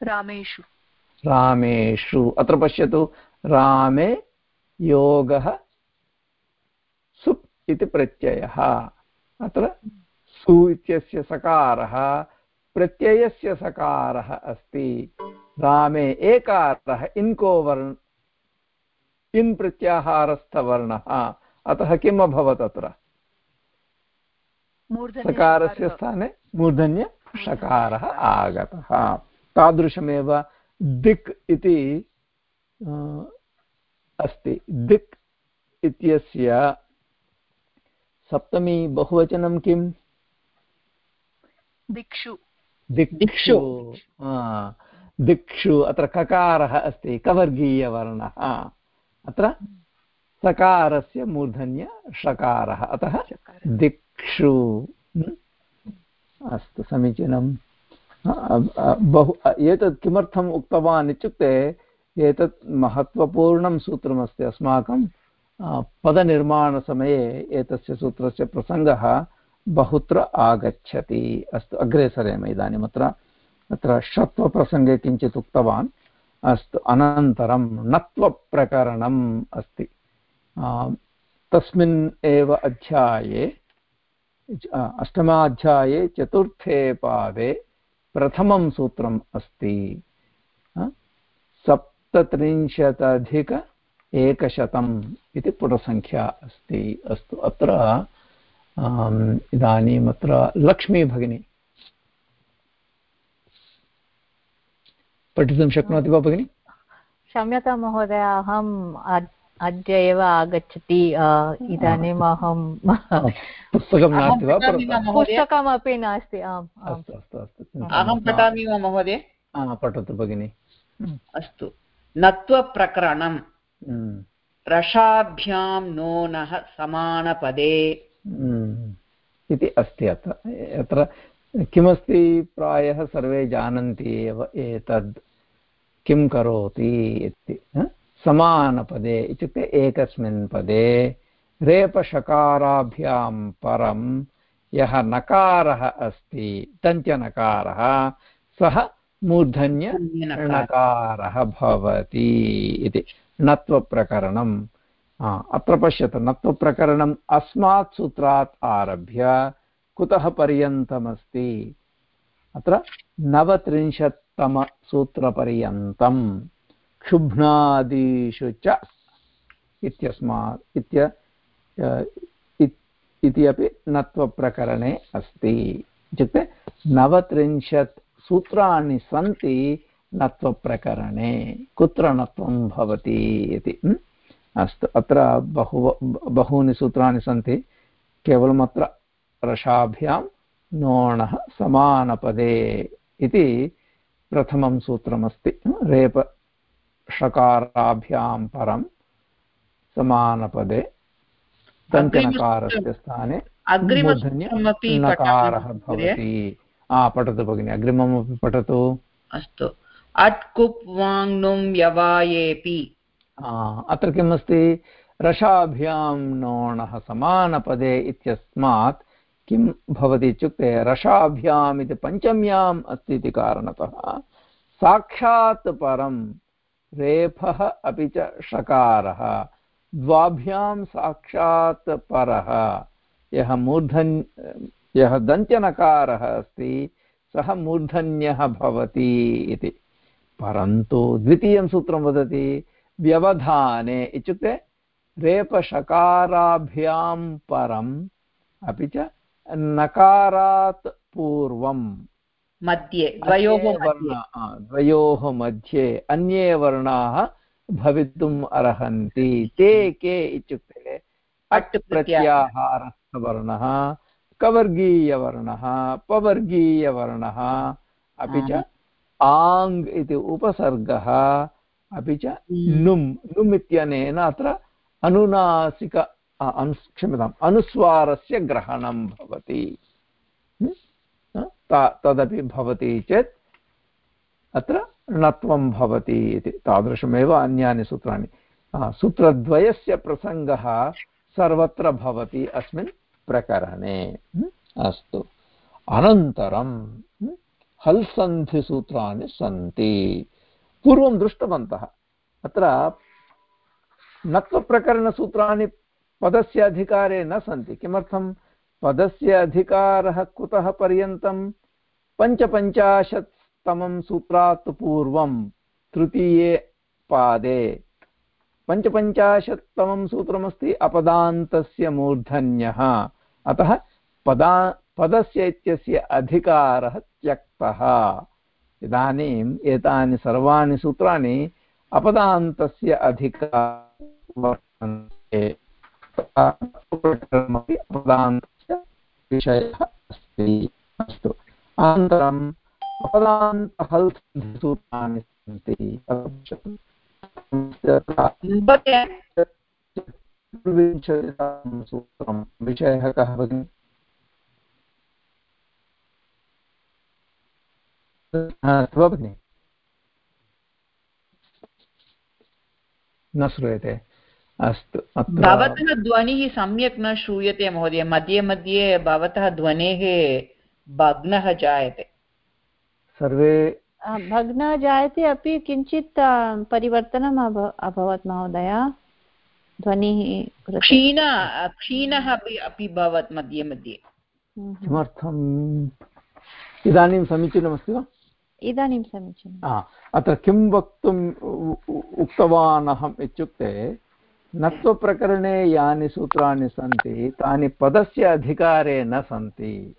रामेषु। रामेषु। अत्र पश्यतु रामे योगः सुप् इति प्रत्ययः। अत्र सु इत्यस्य सकारः प्रत्ययस्य सकारः अस्ति। रामे एकारः इन्को वर्ण इन् प्रत्याहारस्थवर्णः अतः किम् अभवत् अत्र? सकारस्य स्थाने मूर्धन्य षकारः आगतः। तादृशमेव दिक् इति अस्ति। दिक् इत्यस्य सप्तमी बहुवचनं किम्? दिक्षु। दिक्षु। दिक्षु। अत्र ककारः अस्ति कवर्गीयवर्णः। अत्र सकारस्य मूर्धन्य षकारः। अतः दिक्षु। अस्तु समीचीनं। बहु एतत् किमर्थम् उक्तवान् इत्युक्ते एतत् महत्त्वपूर्णं सूत्रमस्ति। अस्माकं पदनिर्माणसमये एतस्य सूत्रस्य प्रसङ्गः बहुत्र आगच्छति। अस्तु अग्रे सरेम इदानीम् अत्र। अत्र षत्वप्रसङ्गे किञ्चित् उक्तवान्। अस्तु अनन्तरं नत्वप्रकरणम् अस्ति। तस्मिन् एव अध्याये अष्टमाध्याये चतुर्थे पादे प्रथमं सूत्रम् अस्ति। सप्तत्रिंशदधिक एकशतम् इति पुटसङ्ख्या अस्ति। अस्तु, अत्र इदानीम् अत्र लक्ष्मी पठितुं शक्नोति वा भगिनि? क्षम्यतां महोदय अहम् अद्य एव आगच्छति इदानीम् अहं पुस्तकं नास्ति वा? पुस्तकमपि नास्ति आम् अस्तु अस्तु अस्तु अहं पठामि वा महोदय? पठतु भगिनि। अस्तु। नत्वप्रकरणं रसाभ्यां नोनः समानपदे। इति अस्ति अत्र अत्र किमस्ति प्रायः सर्वे जानन्ति एव एतद्? किं करोति इति समानपदे इत्युक्ते एकस्मिन् पदे, रेपशकाराभ्यां परं यः नकारः अस्ति दन्त्यनकारः सः मूर्धन्यनकारः भवति इति। णत्वप्रकरणम् अत्र पश्यतु णत्वप्रकरणम् अस्मात् सूत्रात् आरभ्य कुतः पर्यन्तमस्ति। अत्र नवत्रिंशत्तमसूत्रपर्यन्तं क्षुभ्नादिषु च इत्यस्मात् इत्य इति अपि नत्वप्रकरणे अस्ति। इत्युक्ते नवत्रिंशत् सूत्राणि सन्ति नत्वप्रकरणे। कुत्र नत्वं भवति इति अस्तु, अत्र बहु बहूनि सूत्राणि सन्ति। केवलम् रसाभ्यां नोणः समानपदे इति प्रथमं सूत्रमस्ति। रेप षकाराभ्यां परं समानपदे दन्तनकारस्य स्थाने नकारः भवति। पठतु भगिनि अग्रिममपि पठतु। अस्तु। अट् कुप् वाङ् व्यवायेपि अत्र किम् अस्ति रसाभ्यां नोणः समानपदे इत्यस्मात् किं भवति इत्युक्ते रसाभ्याम् इति पञ्चम्याम् अस्ति इति कारणतः साक्षात् परं रेफः अपि च षकारः, द्वाभ्यां साक्षात् परः। यः मूर्धन्, यः दन्त्यनकारः अस्ति, सः मूर्धन्यः भवति इति। परन्तु द्वितीयं सूत्रं वदति, व्यवधाने इत्युक्ते रेपषकाराभ्यां परम् अपि च नकारात् पूर्वं मध्ये द्वयोः वर्ण द्वयोः मध्ये अन्ये वर्णाः भवितुम् अर्हन्ति। ते के इत्युक्ते अट् प्रत्याहारस्थवर्णः कवर्गीयवर्णः पवर्गीयवर्णः अपि च आङ् इति उपसर्गः अपि च नुम्। नुम् इत्यनेन अत्र अनुनासिक अनु, क्षम्यताम्, अनुस्वारस्य ग्रहणं भवति। तदपि भवति चेत् अत्र णत्वं भवति इति। तादृशमेव अन्यानि सूत्राणि। सूत्रद्वयस्य प्रसङ्गः सर्वत्र भवति अस्मिन् प्रकरणे। अस्तु। अनन्तरं हल्सन्धिसूत्राणि सन्ति। पूर्वं दृष्टवन्तः। अत्र नत्वप्रकरणसूत्राणि पदस्य अधिकारे न सन्ति। किमर्थं? पदस्य अधिकारः कुतः पर्यन्तं? पञ्चपञ्चाशत्तमं सूत्रात् पूर्वं तृतीये पादे। पञ्चपञ्चाशत्तमं सूत्रमस्ति अपदान्तस्य मूर्धन्यः। अतः पदा, पदस्य इत्यस्य अधिकारः त्यक्तः। इदानीम् एतानि सर्वाणि सूत्राणि अपदान्तस्य अधिकार वर्तन्ते। अपदान्तस्य विषयः अस्ति अस्तु अनन्तरम् सूत्राणि सन्ति सूत्रं विषयः कः भगिनि भगिनि न श्रूयते अस्तु भवतः ध्वनिः सम्यक् न श्रूयते महोदय मध्ये मध्ये भवतः ध्वनेः भग्नः जायते। सर्वे भग्नः जायते अपि किञ्चित् परिवर्तनम् अभवत् महोदय ध्वनिः क्षीण क्षीणः अपि अपि भवत् मध्ये मध्ये किमर्थम्? इदानीं समीचीनमस्ति वा? इदानीं समीचीनम् अत्र किं वक्तुम् उक्तवान् अहम् इत्युक्ते नत्वप्रकरणे यानि सूत्राणि सन्ति, तानि पदस्य अधिकारे न सन्ति।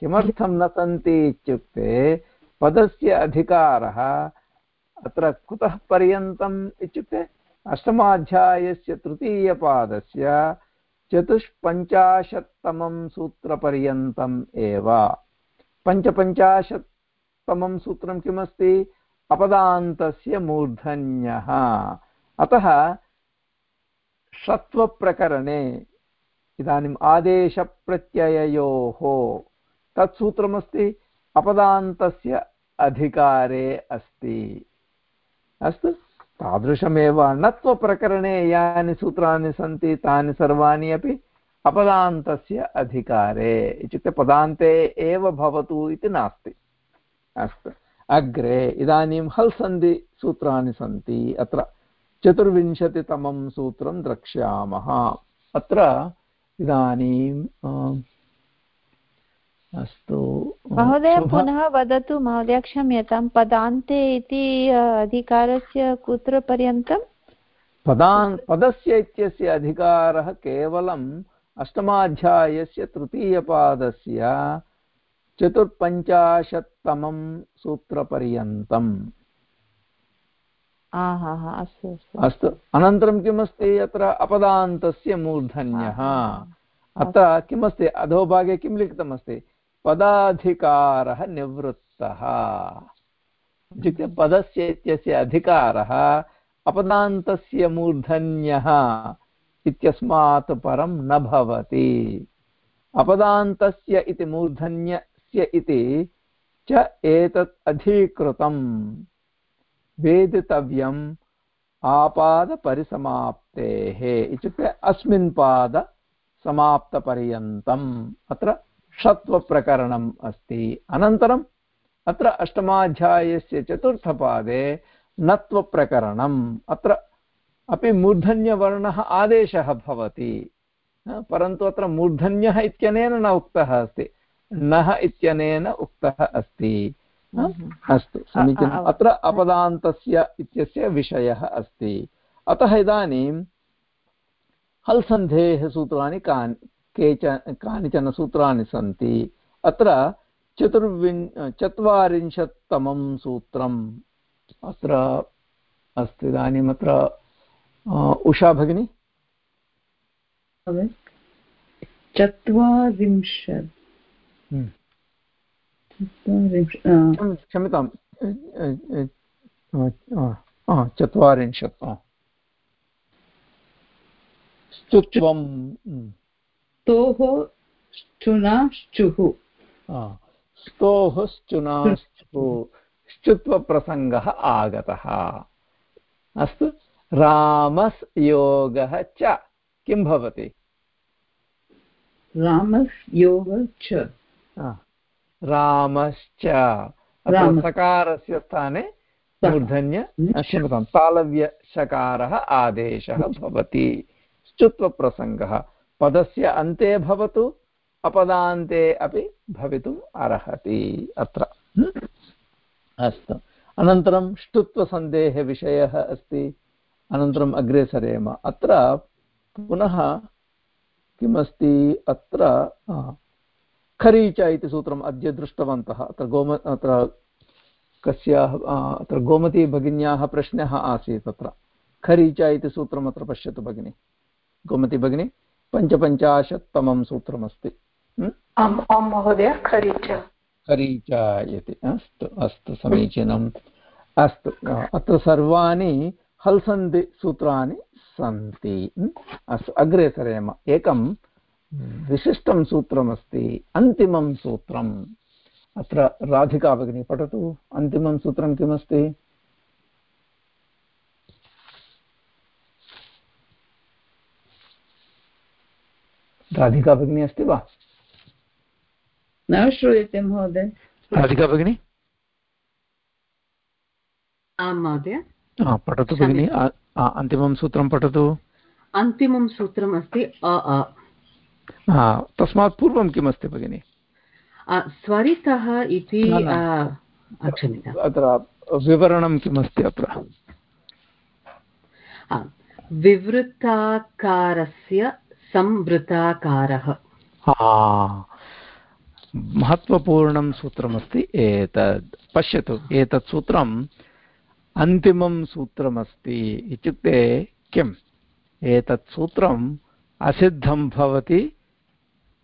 किमर्थं न सन्ति इत्युक्ते, पदस्य अधिकारः अत्र कुतः पर्यन्तम् इत्युक्ते, अष्टमाध्यायस्य तृतीयपादस्य चतुष्पञ्चाशत्तमं सूत्रपर्यन्तम् एव। पञ्चपञ्चाशत्तमं सूत्रं किमस्ति? अपदान्तस्य मूर्धन्यः। अतः षत्वप्रकरणे इदानीम् आदेशप्रत्यययोः तत् सूत्रमस्ति अपदान्तस्य अधिकारे अस्ति। अस्तु, तादृशमेव णत्वप्रकरणे यानि सूत्राणि सन्ति, तानि सर्वाणि अपि अपदान्तस्य अधिकारे। इत्युक्ते पदान्ते एव भवतु इति नास्ति। अस्तु, अग्रे इदानीं हल् सन्ति, अत्र चतुर्विंशतितमं सूत्रं द्रक्ष्यामः। अत्र इदानीं अस्तु महोदय पुनः वदतु महोदय क्षम्यतां पदान्ते इति अधिकारस्य कुत्र पर्यन्तं पदान् पदस्य इत्यस्य अधिकारः केवलम् अष्टमाध्यायस्य तृतीयपादस्य चतुर्पञ्चाशत्तमं सूत्रपर्यन्तम्। अस्तु अस्तु। अनन्तरं किमस्ति अत्र अपदान्तस्य मूर्धन्यः? अत्र किमस्ति? अधोभागे किं लिखितमस्ति? पदाधिकारः निवृत्तः। इत्युक्ते पदस्य इत्यस्य अधिकारः अपदान्तस्य मूर्धन्यः इत्यस्मात् परं न भवति। अपदान्तस्य इति मूर्धन्यस्य इति च एतत् अधिकृतं वेदितव्यम् आपादपरिसमाप्तेः इत्युक्ते अस्मिन् पादसमाप्तपर्यन्तम् अत्र षत्वप्रकरणम् अस्ति। अनन्तरम् अत्र अष्टमाध्यायस्य चतुर्थपादे नत्वप्रकरणम्। अत्र अपि मूर्धन्यवर्णः आदेशः भवति। परन्तु अत्र मूर्धन्यः इत्यनेन न उक्तः अस्ति। नः इत्यनेन उक्तः अस्ति। अस्तु समीचीनम् अत्र अपदान्तस्य इत्यस्य विषयः अस्ति। अतः इदानीं हल्सन्धेः सूत्राणि कानि केचन कानिचन सूत्राणि सन्ति। अत्र चतुर्विं चत्वारिंशत्तमं सूत्रम् अत्र अस्ति। इदानीम् अत्र उषा भगिनी? चत्वारिंशत् हम्म। क्षम्यतां चत्वारिंशत् स्तुत्वं स्तोः श्चुनाश्चुः स्तोः श्चुनाश्चुः श्चुत्वप्रसङ्गः आगतः। अस्तु। रामस् योगः च। किं भवति? रामस् योगः च रामश्च। सकारस्य स्थाने मूर्धन्य क्षम्यतां तालव्यशकारः आदेशः भवति। स्तुत्वप्रसङ्गः। पदस्य अन्ते भवतु अपदान्ते अपि भवितुम् अर्हति। अत्र। अस्तु। अनन्तरं ष्टुत्वसन्देहविषयः अस्ति। अनन्तरम् अग्रे सरेम। अत्र पुनः किमस्ति? अत्र खरीच इति सूत्रम् अद्य दृष्टवन्तः। अत्र गोम अत्र कस्याः अत्र गोमती भगिन्याः प्रश्नः आसीत् अत्र। खरीच इति सूत्रम् अत्र पश्यतु भगिनि। गोमती भगिनी पञ्चपञ्चाशत्तमं सूत्रमस्ति। महोदय खरीच। खरीच इति अस्तु अस्तु समीचीनम्। अस्तु अत्र सर्वाणि हल्सन्धिसूत्राणि सन्ति। अस्तु अग्रे सरेम। एकं विशिष्टं सूत्रमस्ति अन्तिमं सूत्रम्। अत्र राधिका भगिनी पठतु। अन्तिमं सूत्रं किमस्ति? राधिका भगिनी अस्ति वा? न श्रूयते महोदय। राधिका भगिनी? आं महोदय। पठतु भगिनि। अन्तिमं सूत्रं पठतु। अन्तिमं सूत्रम् अस्ति अ। तस्मात् पूर्वं किमस्ति भगिनि? स्वरितः इति अत्र विवरणं किमस्ति अत्र? विवृताकारस्य संवृताकारः महत्त्वपूर्णं सूत्रमस्ति एतद्। पश्यतु एतत् सूत्रम् अन्तिमं सूत्रमस्ति इत्युक्ते किम्? एतत् सूत्रम् असिद्धं भवति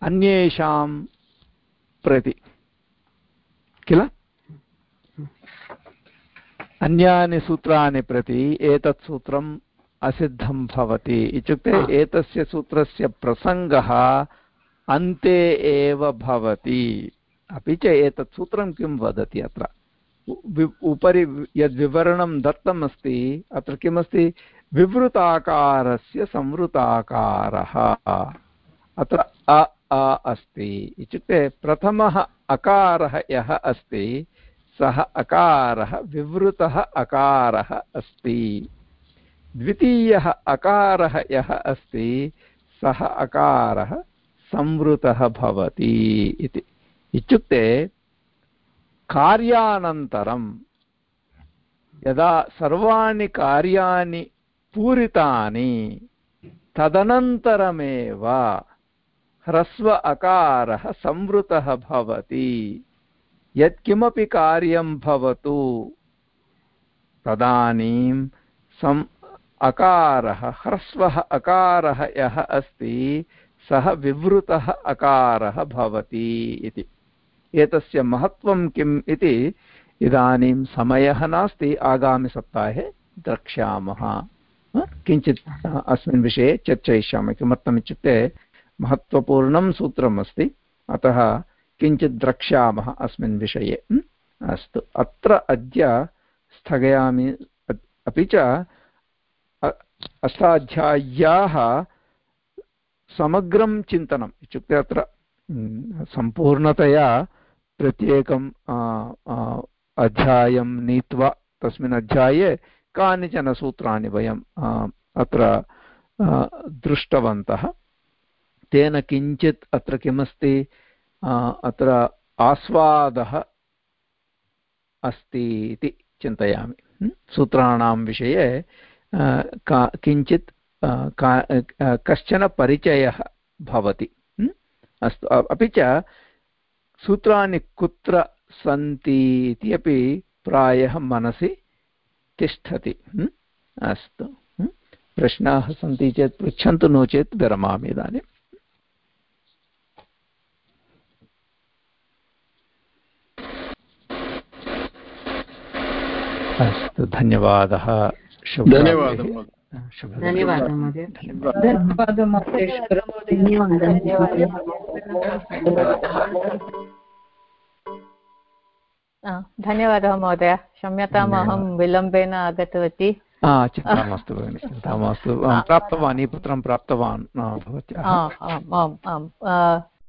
अन्येषां प्रति। किल? अन्यानि सूत्राणि प्रति एतत् सूत्रम् असिद्धं भवति। इत्युक्ते एतस्य सूत्रस्य प्रसङ्गः अन्ते एव भवति। अपि च एतत् सूत्रं किं वदति अत्र? उपरि यद्विवरणं दत्तम् अस्ति अत्र किमस्ति? विवृताकारस्य संवृताकारः। अत्र अ अ अस्ति इत्युक्ते प्रथमः अकारः यः अस्ति, सः अकारः, विवृतः अकारः अस्ति। द्वितीयः अकारः यः अस्ति, सः अकारः संवृतः भवति इति। इत्युक्ते कार्यानन्तरं, यदा सर्वाणि कार्याणि पूरितानि तदनन्तरमेव ह्रस्व अकारः संवृतः भवति। यत्किमपि कार्यं भवतु, तदानीं सम् अकारः, ह्रस्वः अकारः यः अस्ति, सः विवृतः अकारः भवति इति। एतस्य महत्त्वं किम् इति इदानीं समयः नास्ति, आगामिसप्ताहे द्रक्ष्यामः। किञ्चित् अस्मिन् विषये चर्चयिष्यामः किमर्थमित्युक्ते महत्त्वपूर्णं सूत्रम् अस्ति। अतः किञ्चित् द्रक्ष्यामः अस्मिन् विषये। अस्तु। अत्र अद्य स्थगयामि। अपि च अष्टाध्याय्याः समग्रं चिन्तनम् इत्युक्ते अत्र सम्पूर्णतया प्रत्येकं अध्यायं नीत्वा तस्मिन् अध्याये कानिचन सूत्राणि वयम् अत्र दृष्टवन्तः। तेन किञ्चित् अत्र किमस्ति? अत्र आस्वादः अस्ति इति चिन्तयामि। सूत्राणां विषये का, किञ्चित् कश्चन परिचयः भवति। अस्तु अपि च सूत्राणि कुत्र सन्ति इति अपि प्रायः मनसि तिष्ठति। अस्तु। प्रश्नाः सन्ति चेत् पृच्छन्तु नो चेत् विरमामि इदानीम् अस्तु धन्यवादः। धन्यवादः धन्यवादः। धन्यवादः महोदय क्षम्यताम् अहं विलम्बेन आगतवती चिन्ता मास्तु भगिनि चिन्ता मास्तु प्राप्तवान् ई पुत्रं प्राप्तवान् भवत्याः आम् आम्